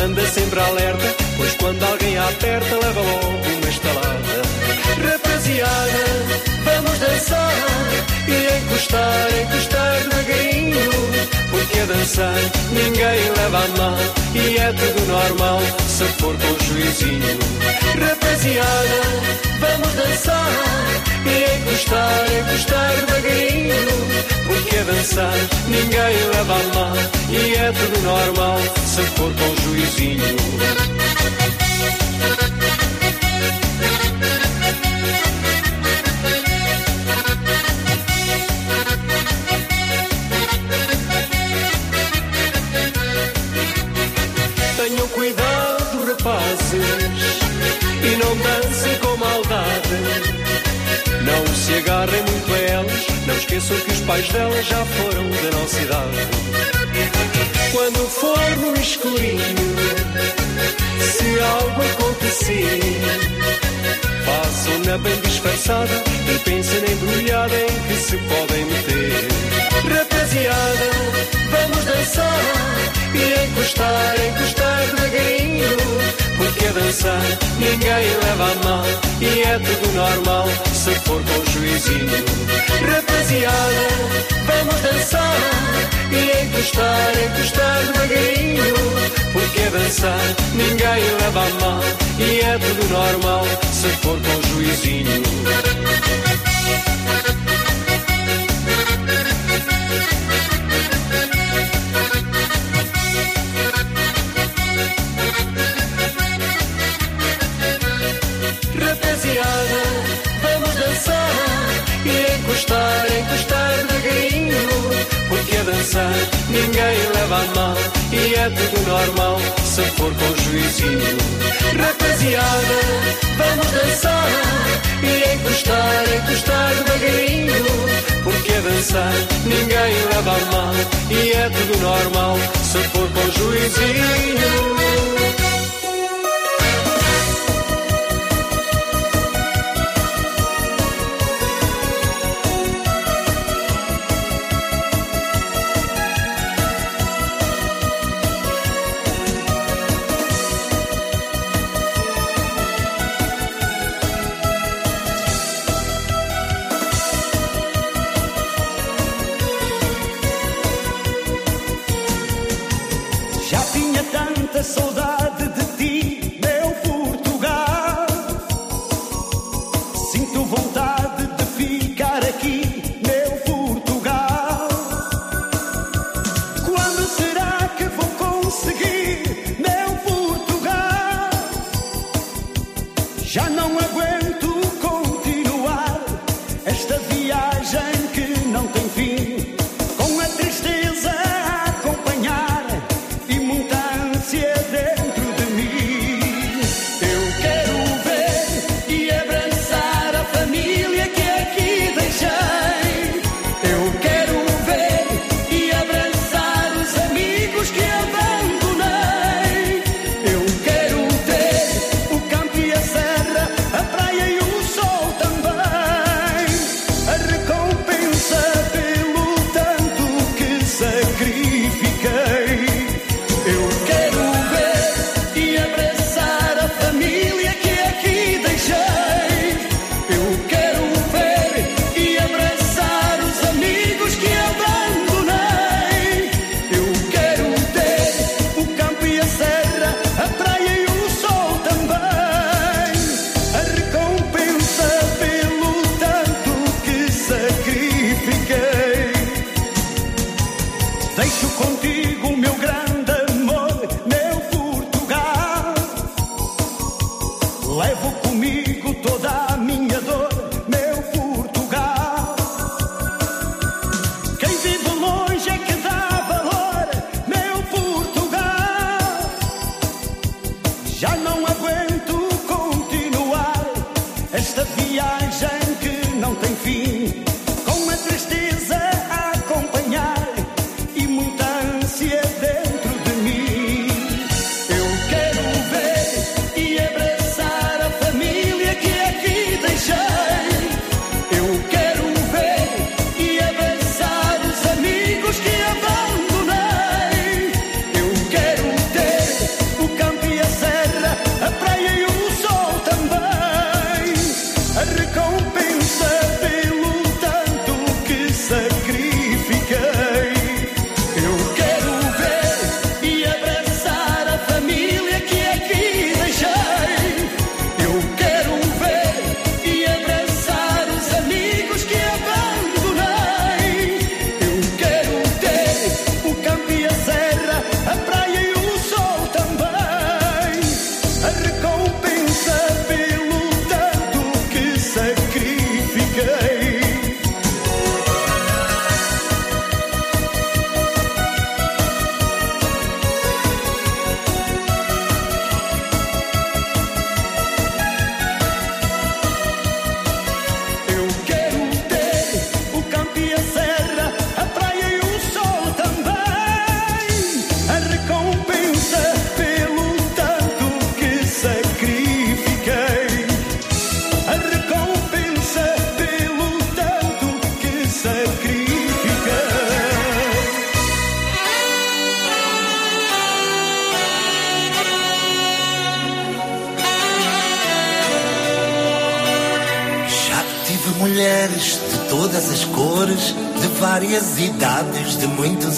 Anda sempre alerta, pois quando alguém aperta, leva logo uma estalada. Rapaziada, vamos dançar e encostar, encostar devagarinho. Porque a dançar ninguém leva a mal e é tudo normal se for com juizinho. Rapaziada, vamos dançar e encostar, encostar devagarinho. Porque a dançar ninguém leva a mal e é tudo normal se for com juizinho. Tenham cuidado, rapazes, e não dancem com maldade. Não se agarrem muito a elas, não esqueçam que os pais delas já foram da nossa idade. Quando for no escurinho, se algo acontecer, façam-na bem disfarçada e pensem na embrulhada em que se podem meter. Rapaziada, vamos dançar e encostar, encostar. Porque a dançar ninguém leva a mal e é tudo normal se for com juizinho. Rapaziada, vamos dançar e encostar, encostar devagarinho. Porque a dançar ninguém leva a mal e é tudo normal se for com juizinho. Encostar, encostar devagarinho. Porque a dançar ninguém leva a mal e é tudo normal se for com juizinho. Rapaziada, vamos dançar e encostar, encostar devagarinho. Porque a dançar ninguém leva a mal e é tudo normal se for com juizinho.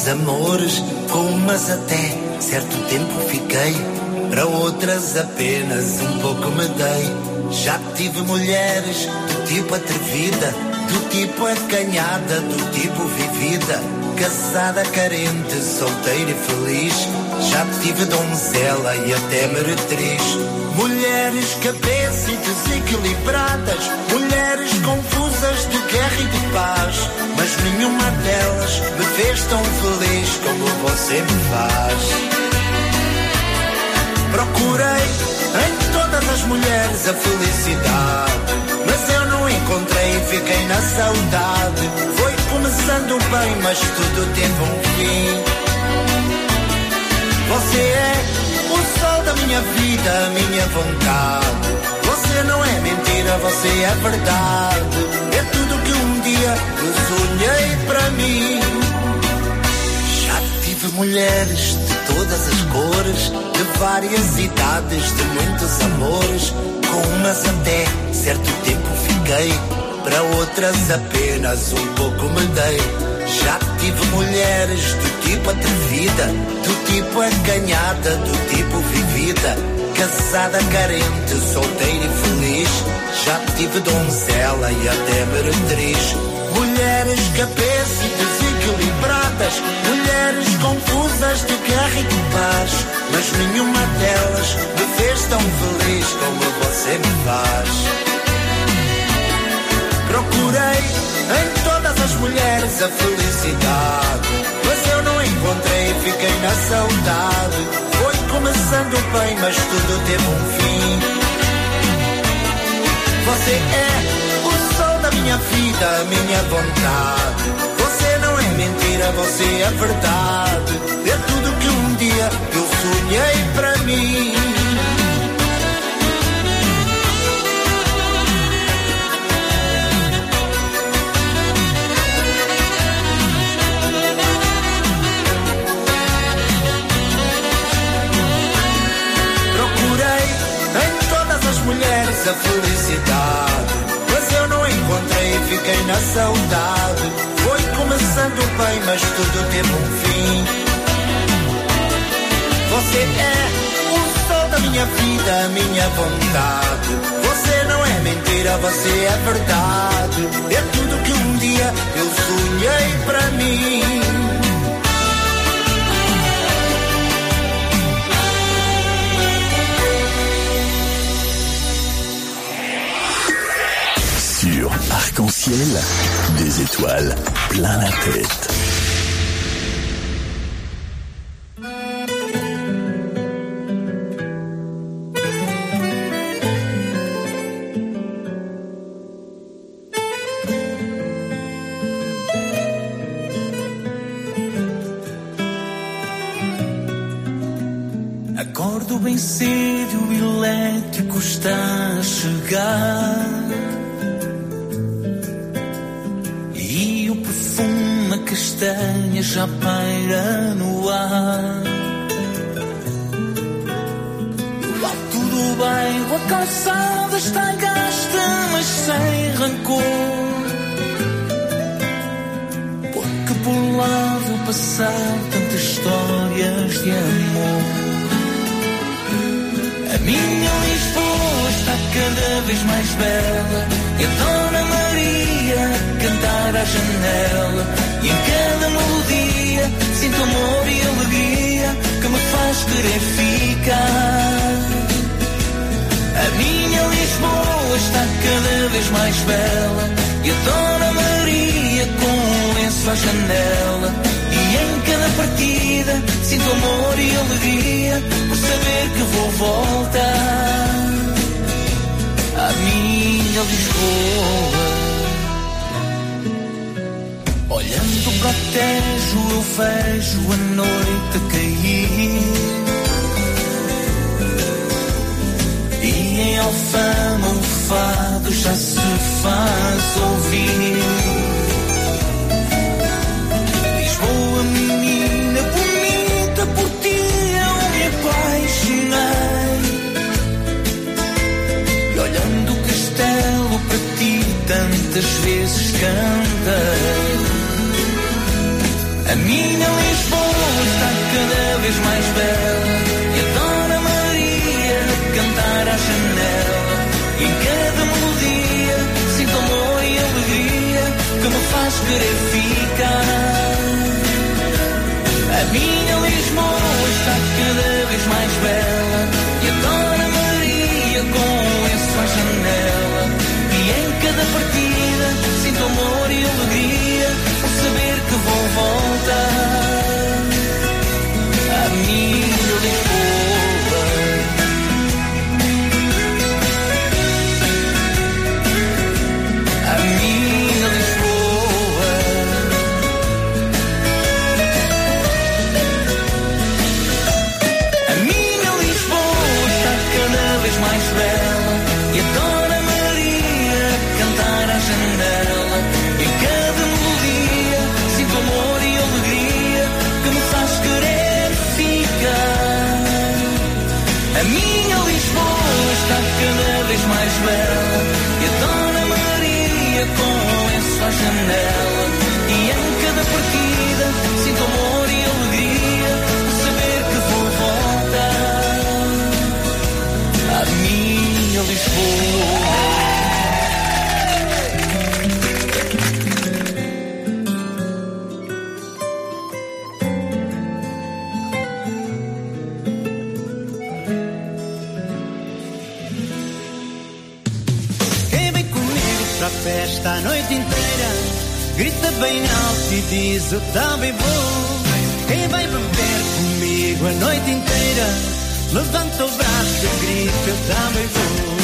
Amores. Com umas até certo tempo fiquei, para outras apenas um pouco me dei. Já tive mulheres do tipo atrevida, do tipo acanhada, do tipo vivida. Casada, carente, solteira e feliz. Já tive donzela e até meretriz. Mulheres cabeça e desequilibradas, mulheres confusas de guerra e de paz. Mas nenhuma delas me fez tão feliz como você me faz. Procurei em todas as mulheres a felicidade, mas eu não encontrei e fiquei na saudade. Foi começando bem, mas tudo teve um fim. Você é o sol da minha vida, a minha vontade. Você não é mentira, você é verdade. É tudo que um dia eu sonhei para mim. Já tive mulheres de todas as cores, de várias idades, de muitos amores. Com umas até certo tempo fiquei, para outras apenas um pouco me dei. Já tive mulheres do tipo atrevida, do tipo acanhada, do tipo vivida casada, carente, solteira e feliz. Já tive donzela e até meretriz. Mulheres cabeça desequilibradas, mulheres confusas de guerra e de paz. Mas nenhuma delas me fez tão feliz como você me faz. Procurei em todas as mulheres a felicidade, mas eu não encontrei, fiquei na saudade. Começando bem, mas tudo teve um fim. Você é o sol da minha vida, a minha vontade. Você não é mentira, você é verdade. É tudo que um dia eu sonhei para mim. A felicidade, mas eu não encontrei e fiquei na saudade. Foi começando bem, mas tudo teve um fim. Você é o sol da minha vida, a minha vontade. Você não é mentira, você é verdade. É tudo que um dia eu sonhei para mim. Arc-en-Ciel, des étoiles plein la tête. Tantas vezes cantei. A minha Lisboa está cada vez mais bela. E a Dona Maria cantar à janela. E em cada melodia sinto amor e alegria que me faz querer ficar. A minha Lisboa está cada vez mais bela E a Dona Maria com lenço à janela E em cada partida amor e alegria saber que vou voltar Grita bem alto e diz eu também vou Quem vai beber comigo a noite inteira? Levanta o braço e grita, eu também vou.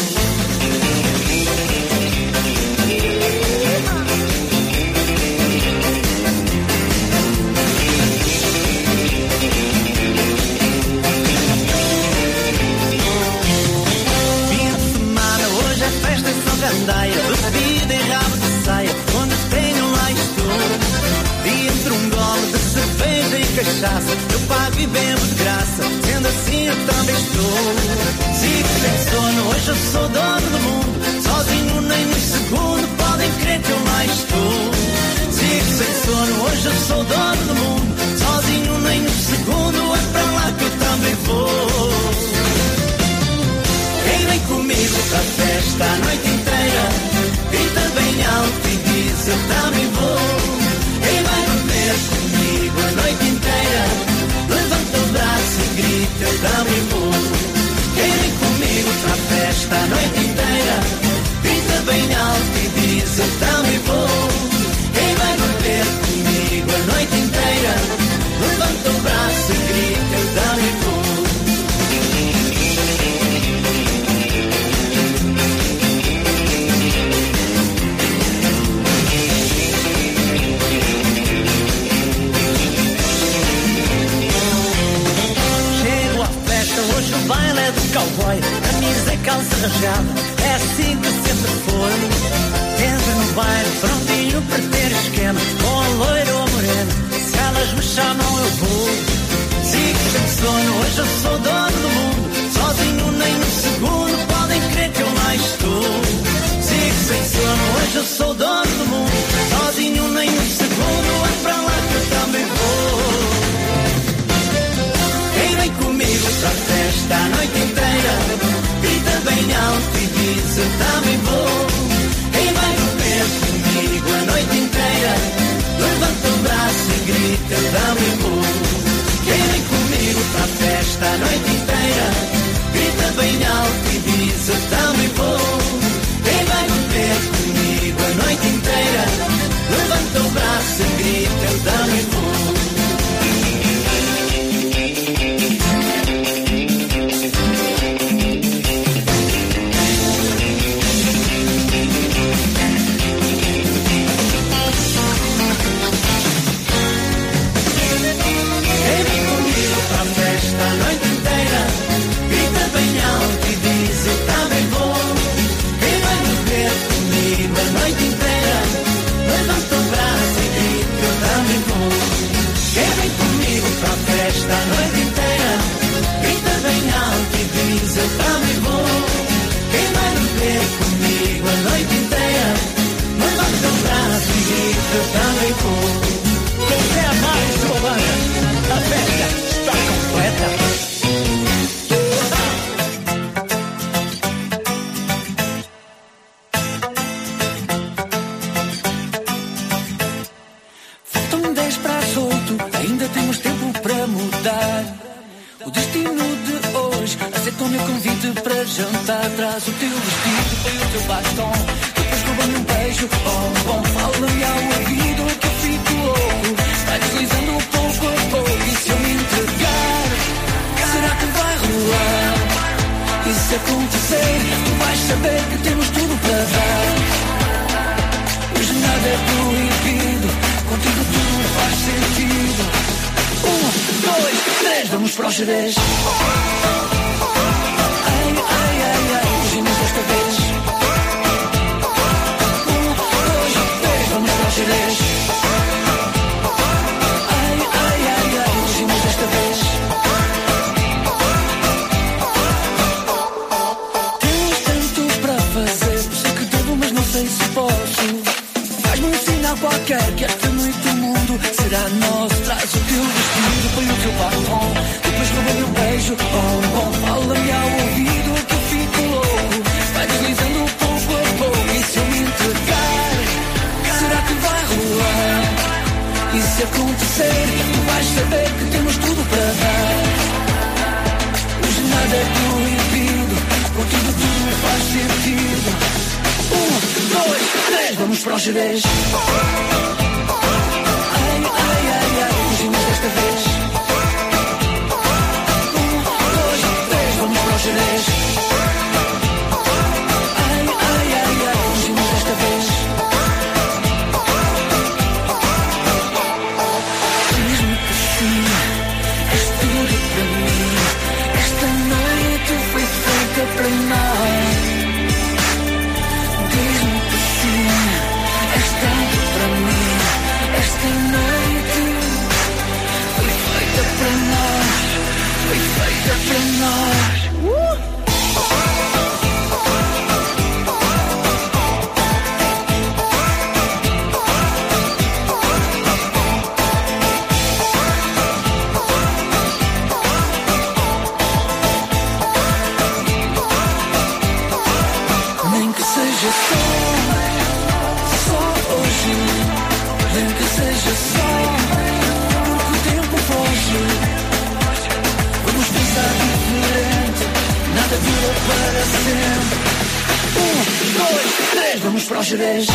Fim de semana, hoje é festa em São Gandaia Bebida em rabo de cachaça Eu pago e bebo de graça, sendo assim eu também estou. Sigo sem sono, hoje eu sou dono do mundo. Sozinho nem um segundo, podem crer que eu lá estou. Sigo sem sono, hoje eu sou dono do mundo. Sozinho nem um segundo, é pra lá que eu também vou. Quem vem comigo pra festa a noite inteira Grita bem alto e diz eu também vou. Quem vai beber comigo grita eu vou Quem vem comigo pra festa a noite inteira? Grita bem alto e diz eu também vou cowboy Camisa e calça rasgada, é assim que sempre foi Entra no baile, prontinho para ter esquema. Com a loira ou a morena, se elas me chamam eu vou. Sigo sem sono, hoje eu sou dono do mundo. Sozinho nem um segundo, podem crer que eu lá estou. Sigo sem sono, hoje eu sou dono do mundo. Sozinho nem um segundo, pra festa a noite inteira. Grita bem alto e diz eu também vou. Quem vai beber comigo a noite inteira. Levanta o braço e grita eu também vou Quem vem comigo pra festa a noite inteira? Grita bem alto e diz eu também vou. Quem vai beber comigo cool. Se acontecer, tu vais saber que temos tudo para dar. Hoje nada é proibido, contigo tudo faz sentido. Um, dois, três, vamos para os xadrez. Ai, ai, ai, ai, fugimos desta vez. Um, dois, três, vamos para os xadrez. Será nosso. Traz o teu vestido, põe o teu batom. Depois rouba-me um beijo, bom, bom. Fala-me ao ouvido que eu fico louco. Vai deslizando pouco a pouco. E se eu me entregar, será que vai rolar? E se acontecer, tu vais saber que temos tudo para dar. Hoje nada é proibido, contigo tudo faz sentido. Um, dois, três, vamos para os xadrez. Ai, ai, ai, fugimos desta vez. Um, dois, três, vamos ao chinês. juras.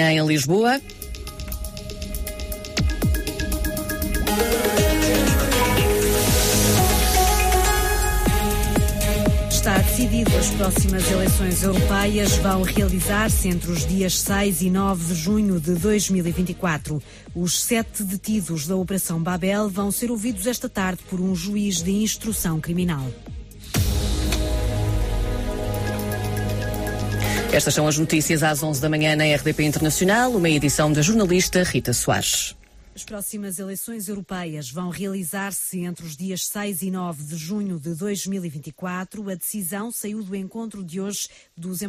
em Lisboa. está decidido. As próximas eleições europeias vão realizar-se entre os dias 6 e 9 de junho de 2024. Os sete detidos da Operação Babel vão ser ouvidos esta tarde por um juiz de instrução criminal. Estas são as notícias às 11 da manhã na RDP Internacional, uma edição da jornalista Rita Soares. As próximas eleições europeias vão realizar-se entre os dias 6 e 9 de junho de 2024. A decisão saiu do encontro de hoje dos